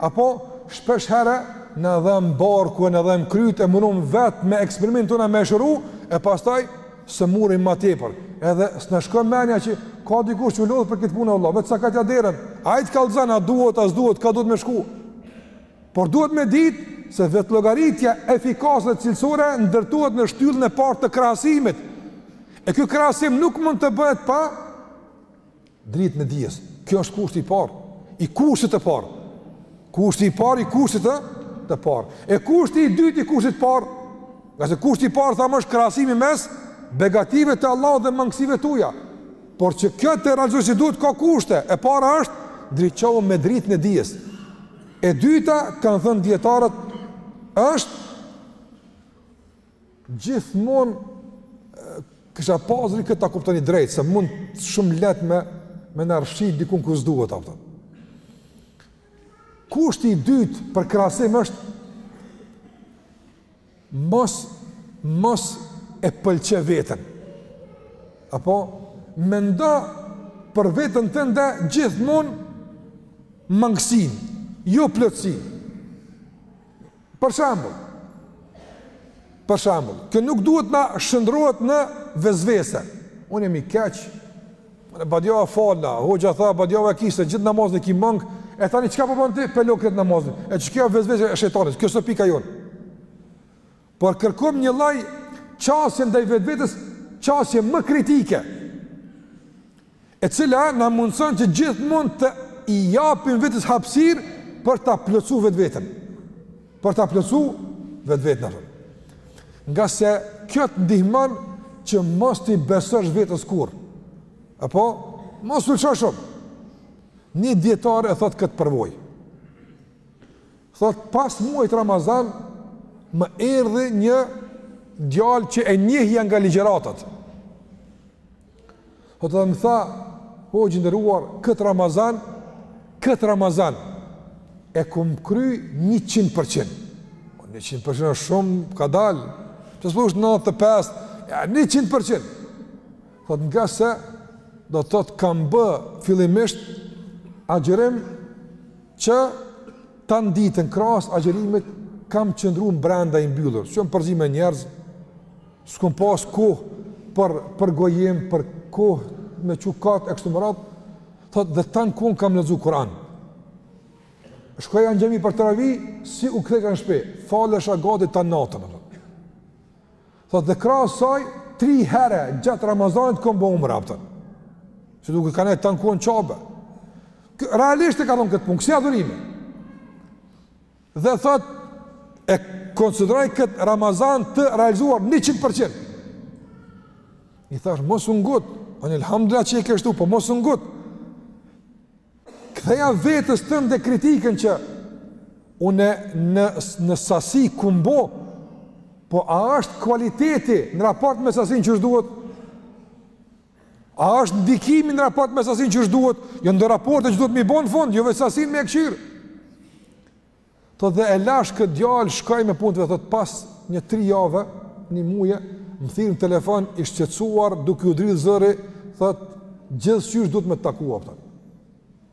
apo shpesh herë na dhemb barku e na dhemb kryt e munohem vetë me eksperimente tona me e shëru, e pastaj sëmurem ma tepër. Edhe s'na shkon menja që ka dikush që u lodh për këtë punë, vlla, veç cakatja derën, ai të kallzon, a duhet, a s'duhet, ka duhet me shku. Por duhet me ditë se vetëllogaritja efikase dhe cilësore ndërtohet në shtyllën e parë të krahasimit. E ky krahasim nuk mund të bëhet pa dritën e dijes. Kjo është kushti i parë, i kushtit të parë. Kushti i parë i kushtit të të parë. E kushti i dytë i kushtit të parë, ngase kushti i parë thamë është krahasimi mes begative të Allahut dhe mangësive tuaja. Por që kjo të realizohet si duhet ka kushte. E para është ndriçohu me dritën e dijes. E dyta kanë thënë dijetarët është gjithmonë kisha pasur këtë ta kuptoni drejt se mund shumë lehtë me me na rrshit dikun ku s'duhet apo. Kushti i dytë për krahasim është Mos, mos e pëlqe veten. Apo, mendo për veten tënde gjithmonë mangësinë, jo plotësinë. Për shambull, për shambull, kjo nuk duhet na shndërrohet në vesvese. Unë jam i keq, Badjava falna, hoxha tha, badjava e kishte, gjithë namazin e ki mangët, e tani çka po bën ti, p'e lë krejt namazin, e qekjo vesvese e shejtanit, kjo s'është pika jonë. Por kërkojmë një lloj qasje ndaj vetvetes, qasje më kritike, e cila na mundëson që gjithmonë t'i japim vetes hapësirë për ta plotësu vetveten. Për ta plotësu vetveten. Ngase kjo të ndihmon që mos t'i besosh vetes kurrë. Apo, mos u lsho shumë. Një dijetar e thotë këtë përvojë. Thotë, pas muajit Ramazan, më erdhi një djalë që e njihja nga ligjeratat. Thotë dhe më tha, hoxhë i nderuar, këtë Ramazan, këtë Ramazan, e kum kry 100%. 100% është shumë, kadal, pse s'po thush 95, e 100%. Thotë ngase, do të thotë kam bë fillimisht agjërim që tanë ditën krahas agjërimit kam qëndru brenda i mbyllur, që më përzi me njerëz, S'kom pas kohë për përgojim, për kohë me çikat e kështu me radhë, thot dhe tanë kohën kam lexu Kur'an. Shkojsha në xhami për teravi, si u kthejsha në shpi, falesha gati tanë natën. Thot dhe krahas saj, tri herë gjatë Ramazanit kom bo umra, apo. Që dukej ka nejt tanë kohën n'Qabe. Realisht e ka dhonë këtë punë, kësi adhurime. Dhe thotë, e konsideroj këtë Ramazan të realizuar 100%. I thash, mos u ngut, ani elhamdulilah që e ke kështu, po mos u ngut. Ktheja vetes tënde kritikën që une në, në sasi kom bo, po a është kualiteti në raport me sasin qysh duhet? A është ndikimi në raport me sasin qysh duhet? Jon do raporte që duhet m'i bo në fund, jo veç sasin me e këqyrë. Thot dhe e lash këtë djalë, shkoi me punët e veta, thot pas një tri jave, një muje, më thirr në telefon, i shqetsuar, duke u dridhë zëri, thot, gjithqysh duhet me të taku, apo.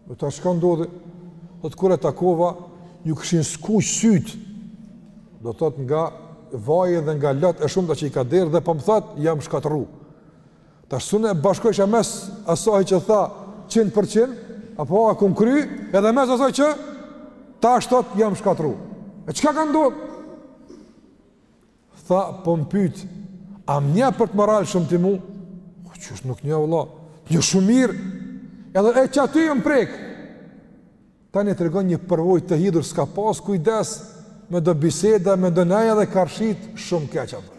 Dhe tash çka ndodhi, thot kur e takova, ju kishin skuq sytë, do të thot nga vaji dhe nga lotët e shumtë që i ka derdh, dhe po më thot, jam shkatërru. Tash s'un e bashkojsha mes asaj që tha 100%, apo e kom kry, edhe mes asaj që tash thot jam shkatrru. E çka ka ndodhë? Tha, po më pyt, a më njeh për të moralshëm ti mu? Qysh nuk t'njoh, vallah, t'njoh shumë mirë, edhe e qaty jam prekë. Tani tregon një përvojë të hidhur, s'ka pas kujdes me do biseda, me do neja dhe ka rrëshqit, shumë keq apo.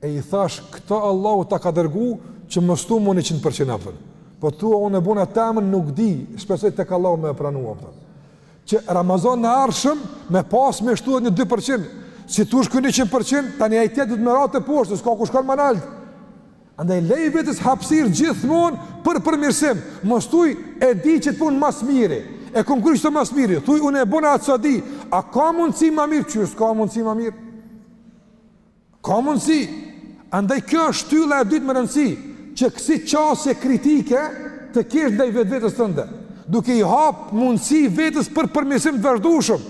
E i thash, këtë Allahu ta ka dërgu që mos thu mo njëqind për qind apo. Po thuaj unë e bona temen nuk di, shpresoj tek Allahu me e pranu apo. Që Ramazanin e ardhshëm me pas me shtu edhe një 2%, si t'ke shku në 100% tani ai tjetri duhet me ra teposhtë, s'ka ku shkon ma naltë. Andaj leja vetes hapësirë gjithmonë për përmirësim, mos thuj e di qëtë punë ma s'miri, e kom kry qëtë ma s'miri, thuj unë e bona atë sa di, a ka mundësi ma mirë, qysh s'ka mundësi ma mirë, ka mundësi, andaj kjo është shtylla e dytë me rëndësi, që kësi qasje kritike të kesh ndaj vetvetes tënde, duke i hapë mundësi vetes për përmirësim të vazhdushëm,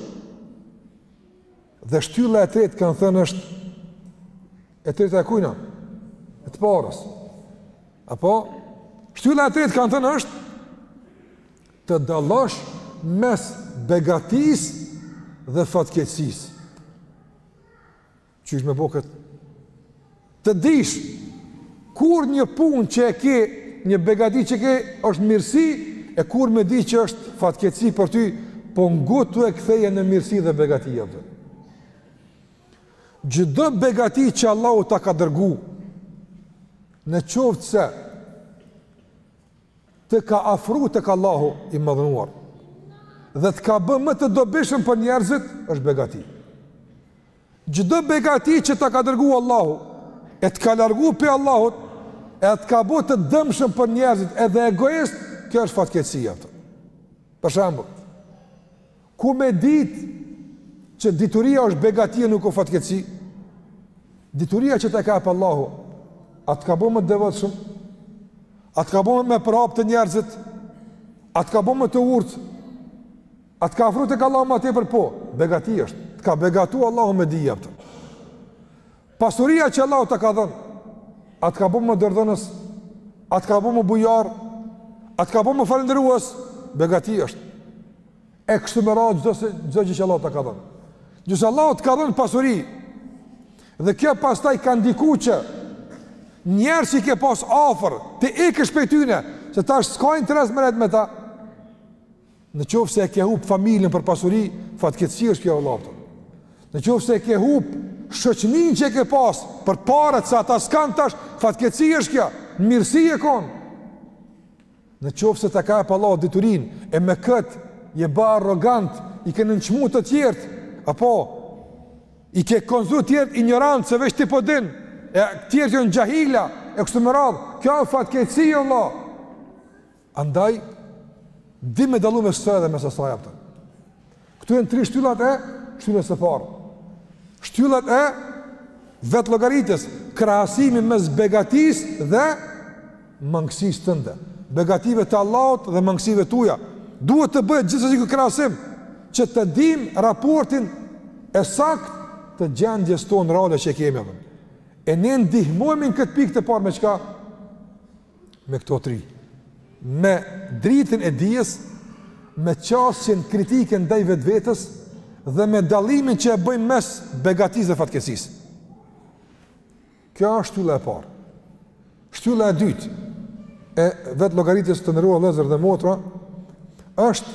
Dhe shtylla e tretë kanë thënë është e treta e kujna? E të parës. Apo shtylla e tretë kanë thënë është të dallosh mes begatisë dhe fatkeqësisë. Qysh me bë këtë? Të dish, kur një punë që e ke, një begati që e ke, është mirësi, e kur me di që është fatkeqësi për ty, po n'gut tu e kthy në mirësi dhe begati e dhe. Çdo begati që Allahu ta ka dërgu, në qoftë se të ka afru tek Allahu i madhnuar dhe të ka bë më të dobishëm për njerëzit, është begati. Çdo begati që ta ka dërgu Allahu, e të ka largu pej Allahut, e të ka bo të dëmshëm për njerëzit edhe egoist, kjo është fatkeqësia. Për shembull, ku me dit që dituria është begati e nuk o fatkeqësi, dituria që ta ka jep Allahu, a të ka bo më të devotshëm, a të ka bo me përhap te njerëzit, a të ka bo më të urtë, A të ka afru tek Allahu ma tepër? Po, begati është, të ka begatu Allahu me dije pra. Pasuria që Allahu ta ka dhënë, a të ka bo më dorëdhënës, a të ka bo më bujar, a të ka bo më falënderues, begati është. E kështu me radhë çdo gjë që Allahu ta ka dhënë. Nëse Allahu të ka dhënë pasuri, dhe kjo pastaj ka ndiku që njerëz që i ke pas afër, të ikësh pej tyne, se tash s'ka interes merret me ta, Në qoftë se e ke hup familjen për pasuri, fatkeqësi është kjo vëlla. Në qoftë se e ke hup shoqninë që e ke pas për paret se ata s'kan tash, fatkeqësi është kjo, jo mirësi e kon. Në qoftë se ta ka jep Allahu diturinë e me kët je bë arrogant, i ke nënçmu të tjerët. Apo i ke konsideru të tjerët injorantë se veç ti po din. E tjerët janë xhahila, e kështu me radhë. Kjo është fatkeqësi, vëlla. Andaj, di me dallu mes asaj dhe mes asaj apëta. Këto janë tri shtyllat e shtyllës së parë. Shtyllat e vetëllogaritës, krahasimi mes begatisë dhe mangësisë tënde. Begative të Allahut dhe mangësive tuja. Duhet të bëhet gjithsesi ky krahasim, që të dimë raportin e saktë të gjendjes tonë reale që e kemi. Dhe. E ne ndihmojmë në këtë pikë të parë me çka? me këto tri, me dritën e dijes, me qasjen kritike ndaj vetvetes, dhe me dallimin që e bëjmë mes begatisë dhe fatkeqësisë. Kjo është shtylla e parë. Shtylla e dytë e vetëllogaritës, të nderuar vëllezër dhe motra, është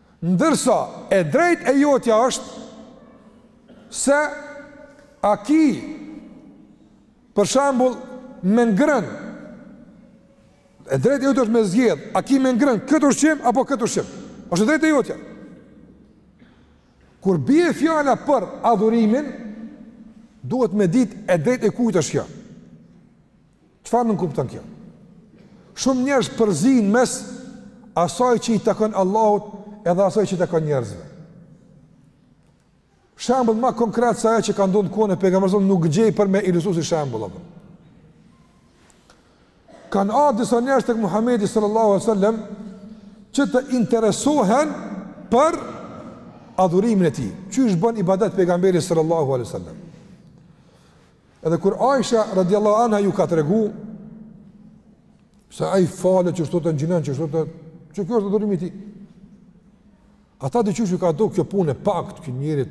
Ndërsa e drejtë e jotja është se a ki për shembull me ngrën e drejtë e jotja është me zgjedh, a ki me ngrën këtë ushqim apo këtë ushqim. Është e drejtë e jotja. Kur bie fjala për adhurimin, duhet me ditë e drejtë e kujt është kjo. Çfarë nënkupton kjo? Shumë njerëz përzijnë mes asaj që i takon Allahut edhe asaj që i takon njerëzve. Shembull ma konkret se ajo që ka ndodh në kohën e pejgamberit nuk gjej për me ilustru si shembull apo. Kanë ardh disa njerëz tek Muhamedi sallallahu alaihi wasallam që të interesohen për adhurimin e tij. Qysh bën ibadet pejgamberi sallallahu alaihi wasallam? Edhe kur Aisha radiallahu anha ju ka tregu, se ai falet qështu, ngjinon qështu... që kjo është adhurimi i tij. Ata diqysh ju ka dok kjo punë e paktë, ky njeri,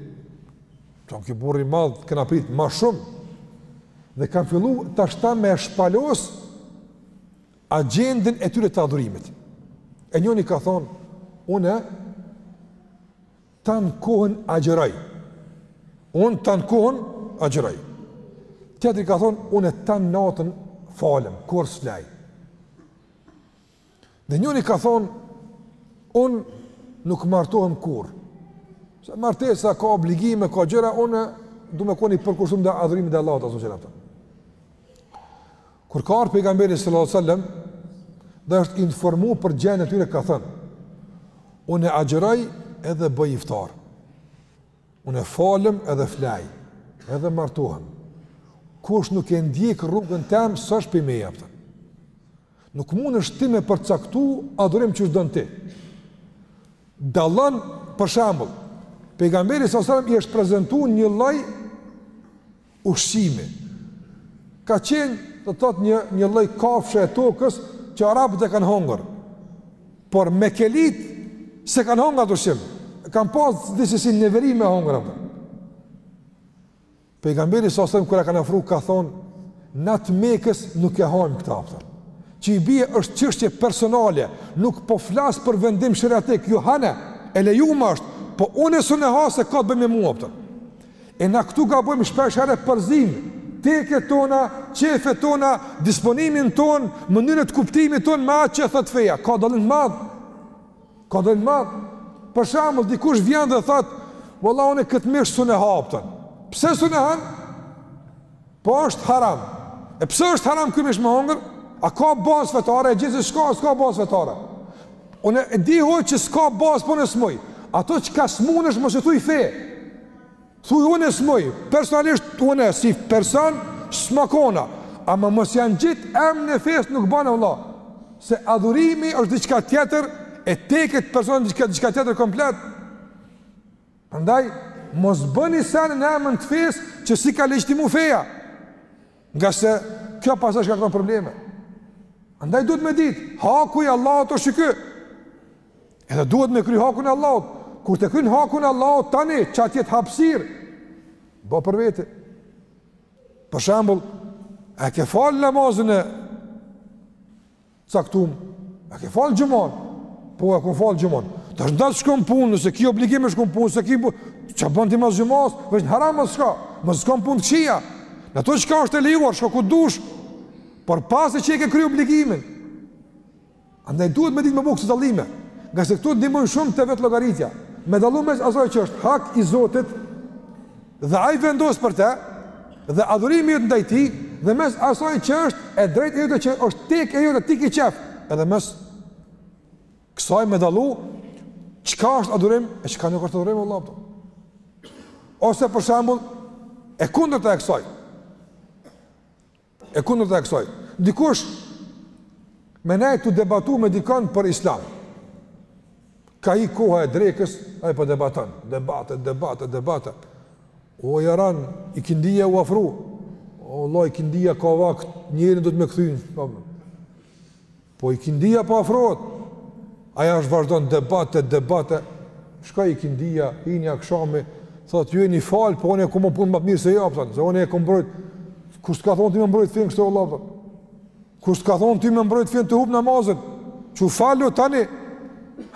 që në kjo burrë i madh, kena pritë ma shumë, dhe kanë fillu tash ata me shpalos agjendën e tyre të adhurimit. E njoni ka thonë, une, Tanë kohën agjëroj. Unë tanë kohën agjëroj. Tjetri ka thonë, unë tanë natën falem, kurrë s'flaj. Dhe njëri ka thonë, unë nuk martohem kurrë. Se martesa ka obligime, ka gjëra, unë du me kon i përkushtum ndaj adhurimit të Allahut azze ve xhel Kur ka ardh pejgamberi sallallahu alajhi wasallam, dhe është informu për gjendjen e tyre ka thënë: Unë agjëroj edhe bëj iftar. Unë falem edhe flaj, edhe martohem. Kush nuk e ndjek rrugën tem, s'është prej meje, kupton. Nuk mundesh ti me përcaktu adhurim qysh don ti. Dallon për shembull, pejgamberi sallallahu alajhi wasallam i është prezentu një lloj ushqimi. Ka qenë, do të thotë, një një lloj kafshë e tokës që arabët e kanë hongër. Por mekelitë s'e kanë hongër atë ushqim. Kanë pas disi si neveri me hongër atë. Pejgamberi sallallahu alajhi wasallam kur e kanë afru, ka thonë, na të Mekës nuk e hajmë këtë, kupton. Që i bie është çështje personale, nuk po flas për vendim sheriatik, ju hane, e lejume është, po unë s'un e ha se ka të bëjë me mua, kupton. E na këtu gabojmë shpesh herë përzijmë teket tona, qejfet tona, disponimin tonë, mënyrën e kuptimit tonë me atë që thotë feja. Ka dallim të madh. Ka dallim të madh. Për shembull, dikush vjen dhe thotë, "Valla unë këtë mish s'un e ha, kupton." Pse s'un e han? Po është haram. E pse është haram ky mish me hongër? A ka bazë fetare? E gjithë s'ka, s'ka bazë fetare. Unë e di hoxhë që s'ka bazë po unë s'muj. Ato çka s'munesh mos e thuj fe. Thuj unë s'muj. Personalisht unë si person s'ma kona. Ama mos ia ngjit emnin e fesë nuk ban vlla. Se adhurimi është diçka tjetër e teket personale diçka, diçka tjetër komplet. Prandaj mos bëni sene në emër të fesë që s'i ka legjitimu feja. Ngase kjo pastaj shkakton probleme. Andaj duhet me ditë, haku i Allahut është ky. Edhe duhet me kry hakun e Allahut. Kur ta kryn hakun e Allahut tani, çka të jet hapsirë, bo për vete. Për shambull, e ke falë namazin e caktum, e ke falë xhumanë? Po, e kom falë xhumanë? Tash n'dash shko n'punë, nëse ki obligim me shku n'punë, s'e ki punë, çka bon ti mas xhumas, veç në haram mos shko, mos shko n'punë të kqija, n'ato çka është e lejuar, shko ku dush, por pasi që e ke kry obligimin, andaj duhet me ditë me bo kto dallime, ngase këto të ndihmojnë shumë te vetëllogaritja, me dallu mes asaj që është hak i Zotit, Dhe Ai vendos për të, dhe adhurimi jot ndaj Tij, dhe mes asaj që është e drejtë e jote që është teke jote ti ki qef, edhe mes kësaj me dallu, çka është adhurim, e çka nuk është adhurim, vlla, kupton. Ose, për shambull, e kundërta e kësaj. E kundërta e kësaj. Dikush me nejt tu debatu me dikon për islam. Ka hi koha e drekës, ai po debaton. Debate, debate, debate. O, jaran, ikindia u afru. O, Allah, ikindia ka vakt, njerin do të me këthin. Po ikindia po afrohet. Ai është vazhdon debate, debate. Shkoi ikindia, hini akshami, thot, ju jeni falë, po unë e kom bo punë ma t'mirë se ju, kupton, se unë e kom mbrojt. Kush të ka thonë ti me mbrojt fenë kështu vlla, kupton? Kush të ka thonë ti me mbrojt fenë tu hupë namazin? Çu falu tani?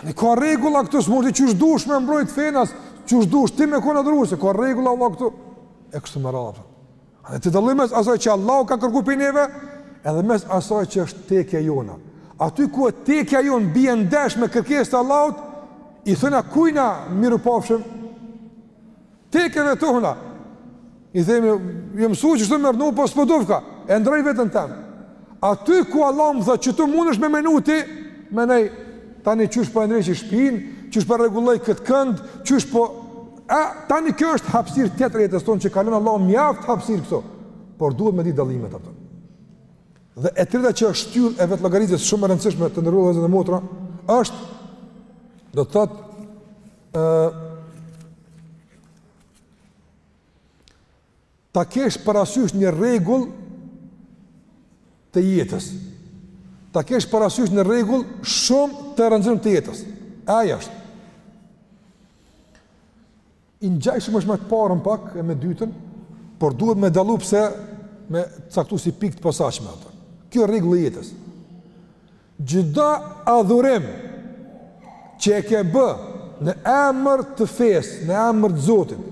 Ani ka rregulla këtu, s'mun ti qysh dush me mbrojt fenë, as qysh dush ti me kona dërurë, se ka rregulla vlla këtu. E kështu me radhë, kupton. Andaj të dallojmë mes asaj që Allahu ka kërkuar prej neve, edhe mes asaj që është tekja jona. Aty ku e tekja jonë bie ndesh me kërkesë të Allahut, i thojna kujna mirupafshim, tekeve tona, i themi, jom mësu qështu, mirëpo s'po dufka, e ndrroj veten tem. Aty ku Allahu më thotë qitu munesh me menu ti, me nej, tani qysh po e ndreqi shpinë, qysh po e rregulloj këtë kënd, qysh po E tani kjo është hapësirë tjetër e jetës tonë që ka lon Allahu mjaft hapësirë këtu. Por duhet me di dallimet ato. Dhe e treta që është shtyllë e vetëllogaritjes shumë e rëndësishme të nderuar vëllezër dhe motra, është, do të thotë, ta kesh parasysh një rregull të jetës. Ta kesh parasysh një rregull shumë të rëndësishëm të jetës. Ai është i ngjashëm është me të parën pak e me dytën, por duhet me dallu pse me caktu si pikë të posaçme ato. Kjo rregull e jetës. Çdo adhurim që e ke bë në emër të fesë, në emër të Zotit,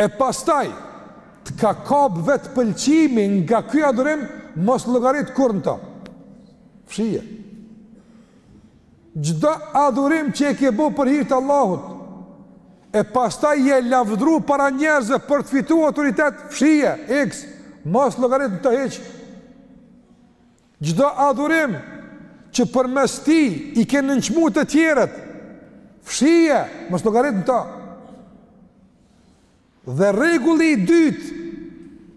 e pastaj të ka kapë vetëpëlqimi nga ky adhurim, mos llogarit kurrë në ta. Fshije. Çdo adhurim që e ke bë për hir të Allahut, e pastaj je lavdru para njerëzve për të fitu autoritet, fshije, iks, mos llogarit në to hiç. Çdo adhurim që përmes tij i ke nënçmu të tjerët, fshije, mos llogarit në ta. Dhe rregulli i dytë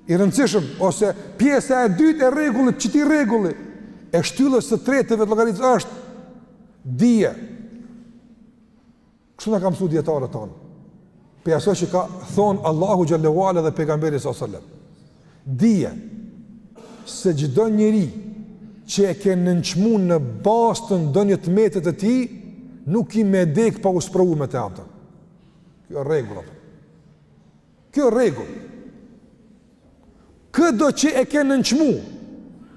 i rëndësishëm ose pjesa e dytë e rregullit qëtij rregulli e shtyllës së tretë të vetëllogaritjes është dije. Kështu na kanë mësu dijetarët tanë prej asaj që ka thon Allahu xhelle ue ala dhe pejgamberi sallallahu alajhi wasallam. Dije se çdo njeri që e ke nënçmu në bazë të ndonjë të mete të tij, nuk ki me dek pa u sprovu me të apëtën. Kjo rregulla. Kjo rregull. Këdo që e ke nënçmu,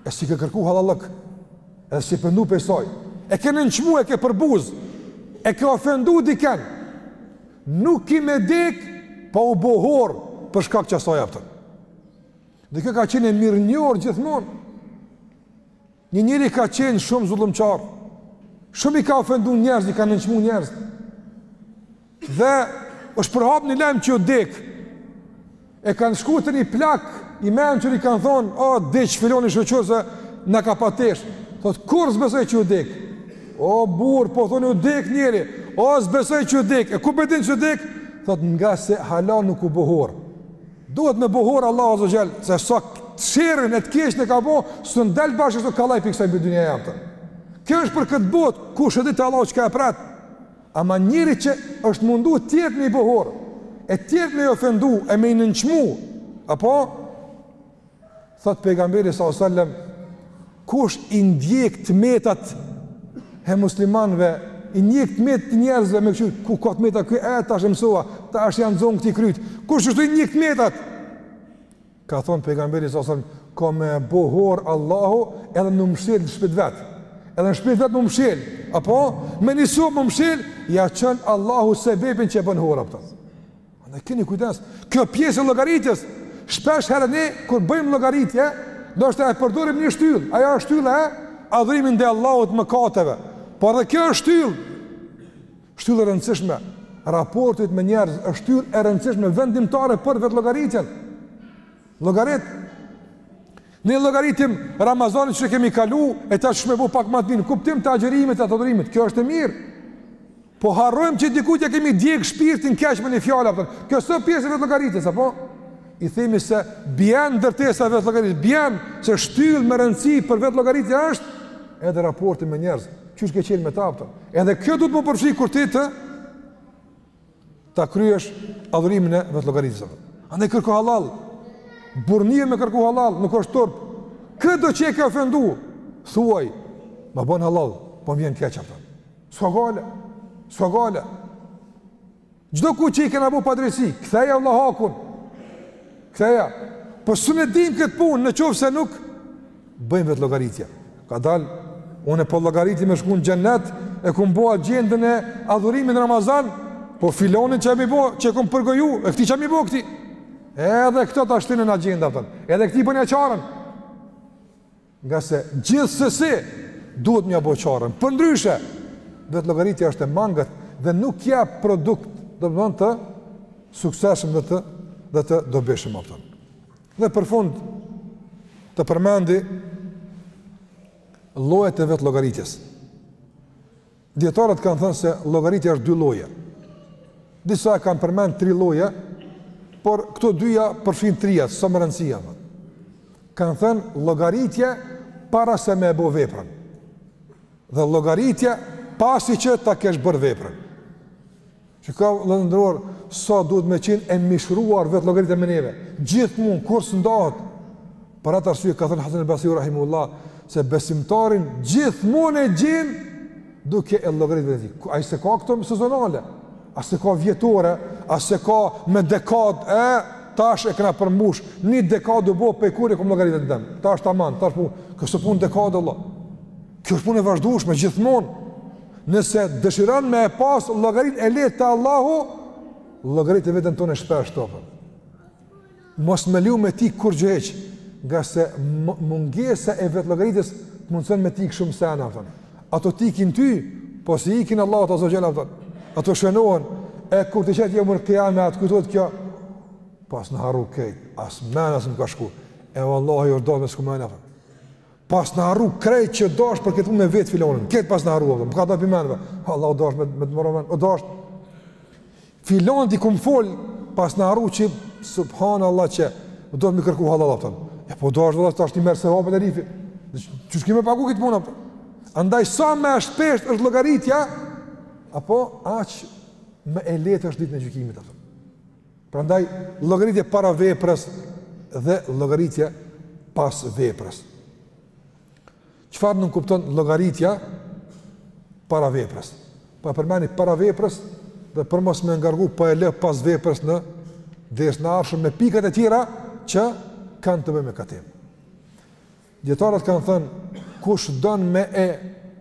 e s'i ke kërku hallallëk, e s'je pendu prej saj, e ke nënçmu, e ke përbuz, e ke ofendu diken, nuk ki me dek, pa u bo hor, për shkak qasaj apëtën. Dhe kjo ka qenë e mirënjohur gjithmonë. Një njeri ka qenë shumë zullumqar, shumë i ka ofendu njerëz, i ka nënçmu njerëz, dhe është përhap një lajm që u dek, e kanë shku te një plak i mençur, i kanë thonë, o diq filani, shyqyr se na ka patesh, thotë, kurrë s'besoj që u dek. O burrë, po thonë u dek njeri, o, s'besoj që u dek, e ku pe din që u dek? Thotë, ngase hala nuk u bo hor. Duhet me bo hor Allahu azze ue xhel, se sa sherrin e të keqën e ka bo, s'un del bash kështu kollaj prej kësaj dynjaje apëtën. Kjo është për këtë botë, kush e di te Allahu çka e pret. Ama njeri që është mundu tjerët me i bo hor, e tjerët me i ofendu, e me i nënçmu, apo, Thot pejgamberi sa sallam kush i ndjek të metat e muslimanëve, i ndjek të metat e njerëzve me kqyr ku ka të meta ky e tash e msova, tash ja nxo këtij kryt. Kush kështu i ndjek të metat? Ka thon pejgamberi sa sallam ka me bo hor Allahu edhe n'u mshel në shpi të vet. Edhe në shpi të vet m'u mshel, apo me ni sobë m'u mshel, ja çon Allahu sebepin që e bën hor apët. Andaj keni kujdes. Kjo pjesë e llogaritjes, shpesh herë ne kur bëjmë llogaritje, ndoshta e përdorim një shtyllë. Ajo është shtylla e adhurimit ndaj Allahut, mëkateve. Por edhe kjo është shtyllë. Shtyllë e rëndësishme. Raportet me njerëz është shtyllë e rëndësishme vendimtare për vetë llogaritjen. Llogarit. Ne llogaritim Ramazanin që kemi kalu e tash me u bo pak ma të mirë. Kuptim të agjërimit e të adhurimit. Kjo është e mirë. Po harrojmë që dikujt ia kemi djeg shpirtin keq me një fjalë apton. Kjo s'o pjesë e vetëllogaritjes apo? I themi se bjen ndërtesa e vetëllogaritjes, bjen se shtyllë me rëndësi për vetëllogaritje është edhe raporti me njerëz. Qysh ke qenë me ta apton? Edhe kjo duhet m'u përfshi kur ti të ta kryesh adhurimin e vetëllogaritjes apton. Andaj kërko hallal. Burrni o me kërku hallal, nuk është turp. Këdo që e ke ofendu? Thuaj, ma bon hallal, po m'vjen keq apton. S'ka gajle, s'ka gajle. Çdokujt që i kena bo padrejtësi, ktheja vlla hakun, ktheja. Po s'un e dimë këtë punë, në qoftë se nuk, bëjmë vetëllogaritje. Kadalë, unë e po llogariti me shku në xhenet, e kum bo agjendën e adhurimit n'Ramazan, po filanin qa me i bo, që e kum përgoju, e këtij qa me i bo këtij. Edhe këto tash shtini në agjendë, apton, edhe këtij bënja qaren. Ngase gjithsesi duhet me ia bo qaren. Përndryshe, vetëllogaritja është e mangët dhe nuk jep produkt domethënë të suksesshëm dhe të, dhe të dobishëm apton. Dhe për fund të përmendi llojet e vetëllogaritjes. Dijetarët kanë thënë se llogaritja është dy lloje. Disa kanë përmend tri lloje, por këto dyja i përfshin trijat, s'o me rëndësi. Kanë thënë llogaritja para se me e bo veprën. Dhe llogaritja pasi që ta kesh bërë veprën. Shiko vlla i nderuar sa duhet me qenë e mishëruar vetëllogaritja me neve, gjithmonë kurrë s'ndahet. Për atë arsye ka thënë Hasan al-Basri rahimullah se besimtarin gjithmonë e gjen duke e llogaritë veten e tij. Ai s'e ka këto sezonale, as s'e ka vjetore, as s'e ka me dekadë, e tash e kena përmbush, një dekadë u bo prej kur e kam llogaritë veten tem. Tash taman, tash po, kjo s'o punë dekade vëlla. Kjo është punë e vazhdueshme gjithmonë. Nëse dëshiron me e pas llogarinë e lehtë te Allahu, llogarite veten tonde shpesh, kupton. Mos me leju me t'ik kurgjo hiq, ngase mungesa e vetëllogaritjes të mundëson me t'ik shumë sene apton. Ato t'ikin ty, po s'i ikin Allahut azze ve xhel apton. Ato shënohen e kur t'i qet jeumul kijame a t'kujtohet kjo, paskna harru krejt, as mena s'më ka shku, e vallahi është do me shku mena apton. Pasna harru krejt që dash për këtë punë me vet filonin. Këtë pasna harru, dhe më ka dal pi menve. Vallah, o dash me, me të mëra men, o dash. Filonit i kom folë, pasna harru që, subhanallah që, o dash me kërku hallall, a kupton. E po dash, dhe ta është një merë se vapët e rifi. Qysh ki me pagu këtë punë, a kupton. Andaj sa më e shpeshtë është llogaritja, po aq më e lehtë është ditën e gjykimit, a kupton. Prandaj llogaritja para veprës dhe llogaritja pas veprës. Çfarë nënkupton llogaritja para veprës? Po e përmendi para veprës dhe për mos me ngarku po e lë pas veprës në dersin e ardhshëm me pikat e tjera që kanë të bëjnë me këtë temë. Djetarët kanë thënë, kush don me e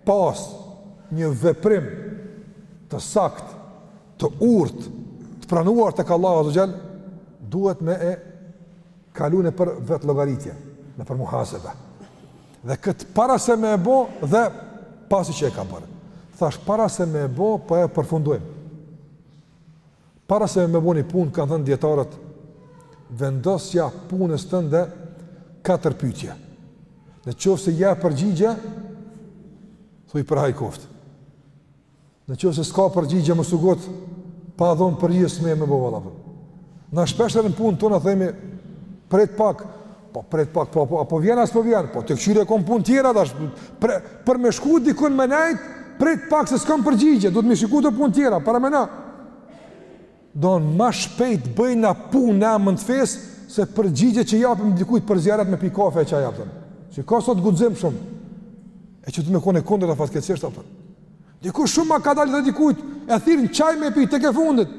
pas një veprim të saktë, të urtë, të pranuar tek Allahu Azze ue Xhel, duhet me e kalu nëpër vetëllogaritje, nëpër muhasebe. Dhe këtë para se me e bo dhe pasi që e ka bërë. Thashë para se me e bo, pa po e përfundojmë. Para se me bo një punë, kanë thënë djetarët, vendosja punës tënde katër pytje. Në qoftë se ja përgjigje, thuj për hajr koftë. Në qoftë se s'ka përgjigje mos u ngut, pa dhonë përgjigje s'me me bo vallah. Na shpeshherë në punë tona themi, prit pak, Po prit pak, po po a po vjen a s'po vjen. Po të këqyri, kom punë tjera tash. Për për me shku dikun me nejt, prit pak se s'kam përgjigje, duhet me i shiku do punë tjera para më na. Don më shpejt bëjna punë në emën të fesë se përgjigje që japim dikujt për zijaret me pi kafe çaj, a kupton. Si ka sot guxim shumë. E duhet me konë e kundërta fatkeqësisht, a kupton. Diku shumë ka dalë dikujt, e thirr çaj me pi tek e fundit.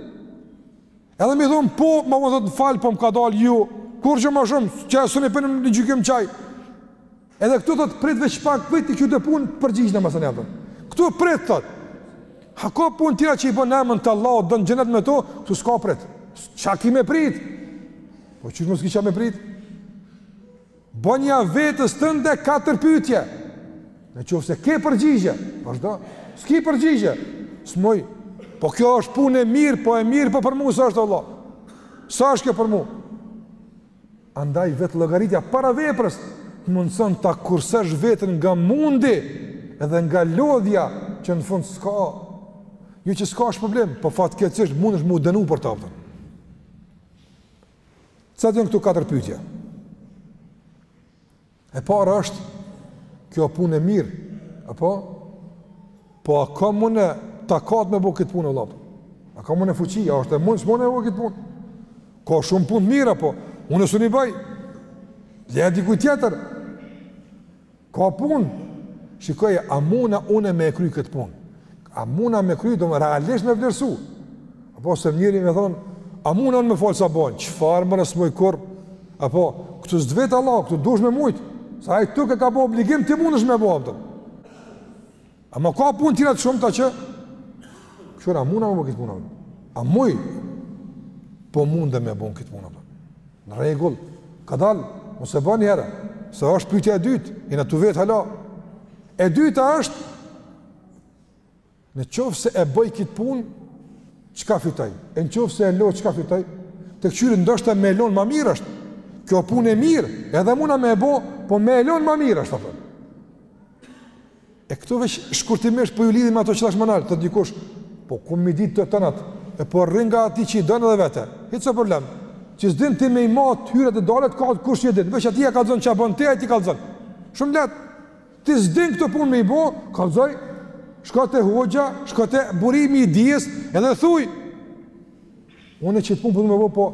Edhe me i thonë, po, ma vonë thotë më fal, po më ka dalë jo, kurgjo ma shumë, që s'un e pin një gjygym çaj. Edhe këtu thotë, prit veç pak, prit të kjute punë, përgjigjna masanej. Këtu prit, thotë, a ka punë tjera që i bon n'emën të Allahut, don xhenet me to, këtu s'ka prit, ça ki me prit? Po qysh mo s'ki ça me prit? Bënja vetes tënde katër pyetje. Në qoftë se ke përgjigje, vazhdo. S'ke përgjigje. S'moj. Po kjo është punë e mirë, po e mirë po për mua sa është Allah. Sa është kjo për mua? Andaj vetëllogaritja para veprës të mundson ta kursesh veten nga mundi edhe nga lodhja që në fund s'ka. Jo që s'ka është problem, po fatkeqësisht mundesh me u dënu për to. Cilat janë këto katër pyetje? E para është kjo punë e mirë, apo po a kam unë takat me bo këtë punë vëlla? A kam unë fuqi, a është e mund s'mun me bo këtë punë? Ka shumë punë të mira apo? Unë s'un i baj. Leja dikuj tjetër. Ka punë, shikoj, a muna une me e kry këtë punë? A muna me kry, do realisht me vlerësu? Apo se mun njeri me thonë, a muna unë me falë sabahun? Çfarë bre s'muj kurrë? Apo, këtu s'të vet Allahu, këtu dush me mujtë? Sa Ai ty ta ka bo obligim, ti mundesh me bo, a kupton. Ama ka punë tjera të shumëta që këqyr, a muna me bo këtë punë? A muj? Po mundem me bo këtë punë, a kupton. Në rregull, kadalë, mos e bën niherë. Se është pyetja e dytë, jena tu vet hala. E dyta është në qoftë se e boj këtë punë, çka fitoj? E në qoftë se e lo, çka fitoj? Të këqyri ndoshta me lon ma mirë është. Kjo punë e mirë, edhe muna me e bo, po me e lon ma mirë është apo. E këto veç shkurtimisht po ju lidhi me ato që thashë ma nalt, thotë dikush, po ku me i ditë të tanat, e po rri nga ata që i dinë edhe vete, hiç s'o problem, që s'din ti me i matë hyrjet e daljet, ka dikush që i din, veç atij ja kallzon çka bon ti, ai t'i kallzon, shumë letë, ti s'din këto punë me i bo, kallzoj, shko te hoxha, shko te burimi i dijes, edhe thuj, Unë qit punë po me bo po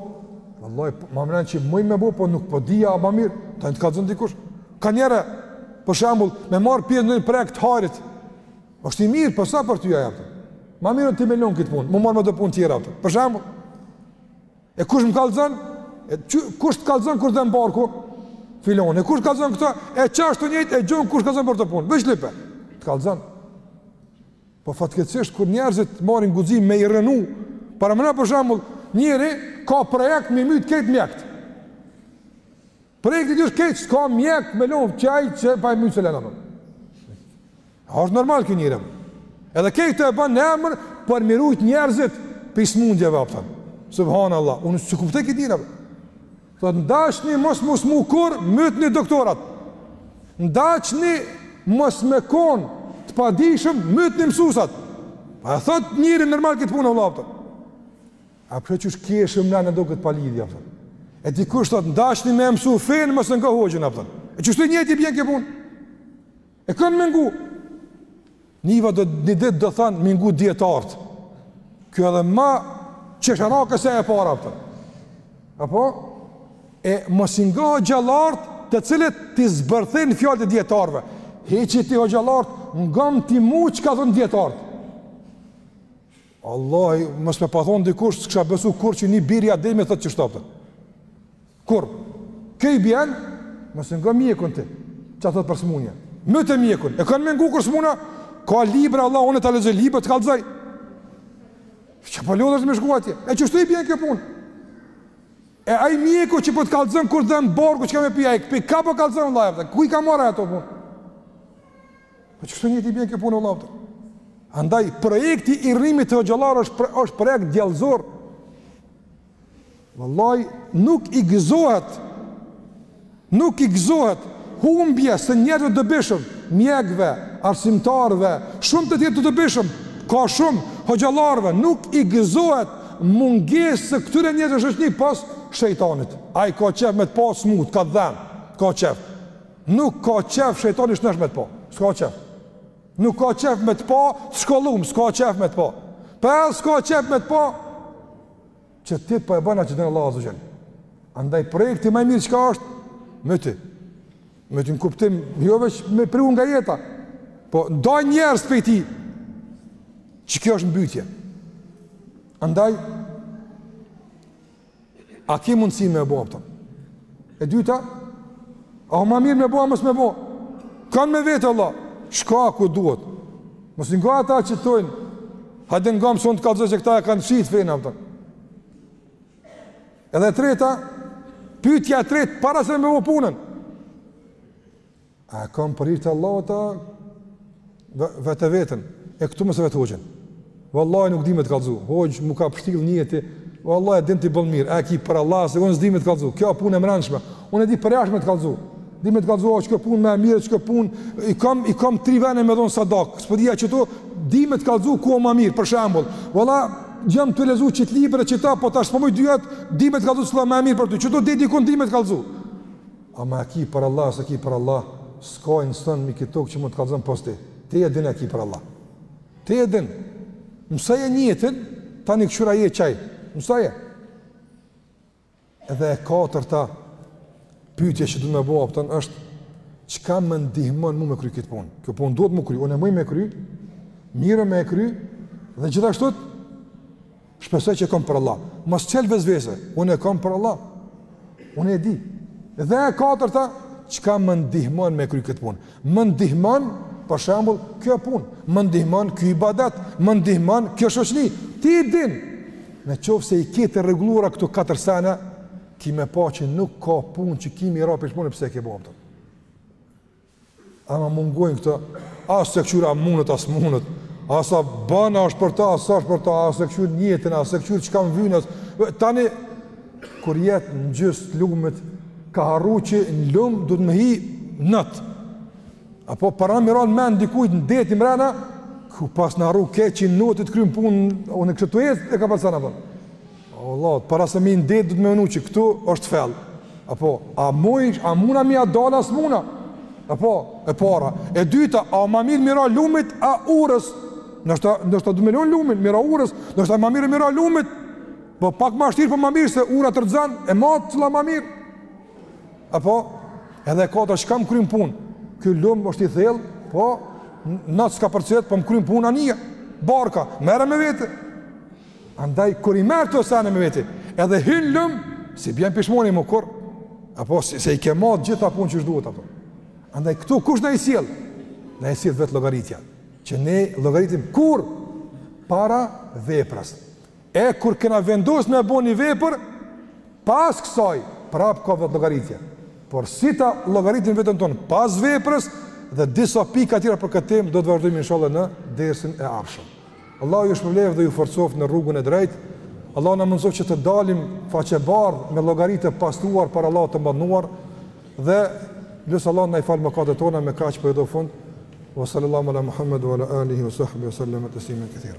vallahi po, më vjen që muj me bo po nuk po di a ma mirë, tani të kallzon dikush. Ka njeri për shembull, me marrë pjesë në një projekt të hajrit. Është i mirë, po s'a për ty ajo? Ma mirë ti me lon këtë punë, m'u marrë me do punë tjera atë. Për shembull, e kush më kallzon? E kush të kallzon kur të dhem barku? Fillon, e kush më kallzon këto? E qashtu njëjtë e gjon kush kallzon për to punë. Veç lype. Të kallzon. Po fatkeqësisht kur njerëzit marrin guxim me i rrënu, parameno për shembull, njëri ka projekt me i myt krejt mjekët. Projekti i tij është krejt ka mjek me lom qaj që pa myt s'e lën, apo. A është normal ky njeri. Edhe këtë e bën në emër për me i rujt njerëzit prej smundjeve apo. Subhanallahu, unë s'e kuptoj këta njerëz. Thot n'daçni mos m'u smu kurrë mytni doktorat. N'daçni mos me kon të padijshëm mytni mësuesat. Po a e thot njeri normal këtë punë vëlla, a kupton. A po e sheh qysh keshëm, na duket pa lidhje apo? E dikush thot n'daçni me mësu fenë mos e ngo hoxhën apo? E qashtu njëjtë i bjen kjo punë? E kanë me ngu. Njeva do një ditë do thonë me ngu dijetarët. Kjo edhe ma qesharake se e para apton. Apo e mos i ngo hoxhallarët të cilët t'i zbërthejnë fjalët e dijetarëve. Heqi ti hoxhallart, ngom ti mu çka thonë dijetarët. Vallahi, mos me pa thonë dikush, s'kisha besu kurrë që një bir i Ademit thotë qeshtu apton. Kur kjo i bjen, mos e ngo mjekun ti. Çka thotë për smunje? Myte mjekun. E kanë me ngu kur smuna? Ka libra vlla, unë ta lexoj libra të kallxoj. Çka po lodhesh me shku atje? E qashtu i bjen kjo punë? E ai mjeku që po të kallxon kur dhem barku çka me pi ai? Pi kah po kallxon vëllai. Ku i ka marrë ato punë? Po qysh t'i bjen kjo punë vëllai? Andaj projekti i rrënimit të hoxhallarëve është është projekt djallëzor. Vallahi nuk i gëzohet nuk i gëzohet humbjes së njerëzve të dobishëm, mjekëve, arsimtarëve, shumë të tjerë të dobishëm, ma shumë hoxhallarëve, nuk i gëzohet mungesës së këtyre njerëzve n'shoqni pos shejtanit. Ai ka qef me të pa smut, kah t'dhem, ka qef. Nuk ka qef shejtani shnosh me të pa, s'ka qef. Nuk ka qef me të pa shkollum, s'ka qef me të pa. Po s'ka qef me të pa që ti po e bën atë që don Allahu azza Andaj projekti më i mirë çka është myti. Myti n'kuptim, jo veç me privu nga jeta, po ndaj njerëz prej tij. Që kjo është mbytje. Andaj a ke mundësi me e bo E dyta, a o ma mirë me bo, a mos me bo? Kanë me vetë, vlla, shko ku duhet. Mos i ngo ata që të thojnë, hajde ngom se unë të kallzoj që këta e kanë shit fenë, apton. Edhe treta, pytja e tretë, para se me bo punën. A e kam për hir të Allahut ta vetë veten. E këtu mos e vetë hoxhën. Wallahi nuk di me të kallzu. Hoxhë m'u ka pështill nijeti. Wallahi din ti bën mirë. A e ki për Allah se unë s'di me të kallzu. Kjo punë e mbrendshme. Unë di për jashtë me të kallzu. Di me të kallzu çka o punë ma e mirë, çka punë i kam i kam tri vende me dhon sadaka. S'po di qitu di me të kallzu ku ma mirë për shembull. Wallahi jam tu lexu qit libra qita po tash po m'dyjat di me të kallzu çka ma mirë për ty. Çdo ditë ku di me të kallzu. Ama a e ki për Allah a s'e ki për Allah, s'ka insan mbi këtë tokë që mund të kallëzon pos teje. Ti e din a e ki për Allah. Ti e din. Mësoje nijetin, tani këqyre çka je. Mësoje. Edhe e katërta, pytje që duhet me bo, apton, është, çka më ndihmon mu me kry këtë punë? Kjo punë duhet m'u kry, unë muj me kry, mirë me e kry, dhe gjithashtu, Shpresoj që e kam për Allah. Mos çel vesvese, unë e kam për Allah. Unë e di. Dhe e katërta, çka më ndihmon me kry këtë punë? Më ndihmon, për shembull, kjo punë. Më ndihmon ky ibadet, më ndihmon kjo shoqëri. Ti e din. Në qoftë se i ke të rregulluara këto katër sene, ki me pa që nuk ka punë që ki me i ra pishman pse e ke bo Ama mungojnë këta, as s'e këqyr a munët, a s'munët, as a bon, a është për ta, a s'është për ta, as s'e këqyr nijetin, as s'e këqyr çka m'vyn, tani, kur jet në gjysë të lumit, ka harru që në lum duhet me hi not, apo para miral me në dikujt në deti mrena, ku paskna harru keqin noti të kryn punë, unë e kështë të jetë, e ka pasana përë. O Allah, para se me hi n'det duhet me menu që këtu është fell Apo, a muj, a muna me ia dalë a s'muna Apo, e para E dyta, a ma mirë me i ra lumit a urës Ndoshta duhet me lënë lumin, me i ra urës Ndoshta ma mirë me i ra lumit Po pak ma shtirë, po ma mirë se ura të rrxon E ma të la ma mirë Apo, edhe e katërta çka m'kryn punë Ky lum është i thellë Po, në të s'ka përcet, po më kryn punë anija Barka, merre me vete Andaj kur i merr to sene me veti, edhe hyn n'lum, s'i bjen pishman më kurrë, apo se, se i ke marr gjithë ato punë që duhet apo. Andaj këtu kush na i sjell? Na i sjell vetëllogaritja. Që ne llogaritim kur para veprës. E kur kena vendosur me bo ni vepër, pas kësaj prap ka vetëllogaritje. Por si ta llogaritim veten tonë pas veprës dhe disa pika tjera për këtë temë do të vazhdojmë inshallah në dersin e ardhshëm. Allahu ju shpërbleftë dhe ju forcoftë në rrugën e drejtë. Allahu na mundësoftë që të dalim faqebardhë me llogari të pastruar para Allahut të madhëruar dhe lus Allahun na i fal mëkatet tona me kaq po i do fund. Wa sallallahu ala Muhammad wa ala alihi wa sahbihi wa sallam taslima kathira.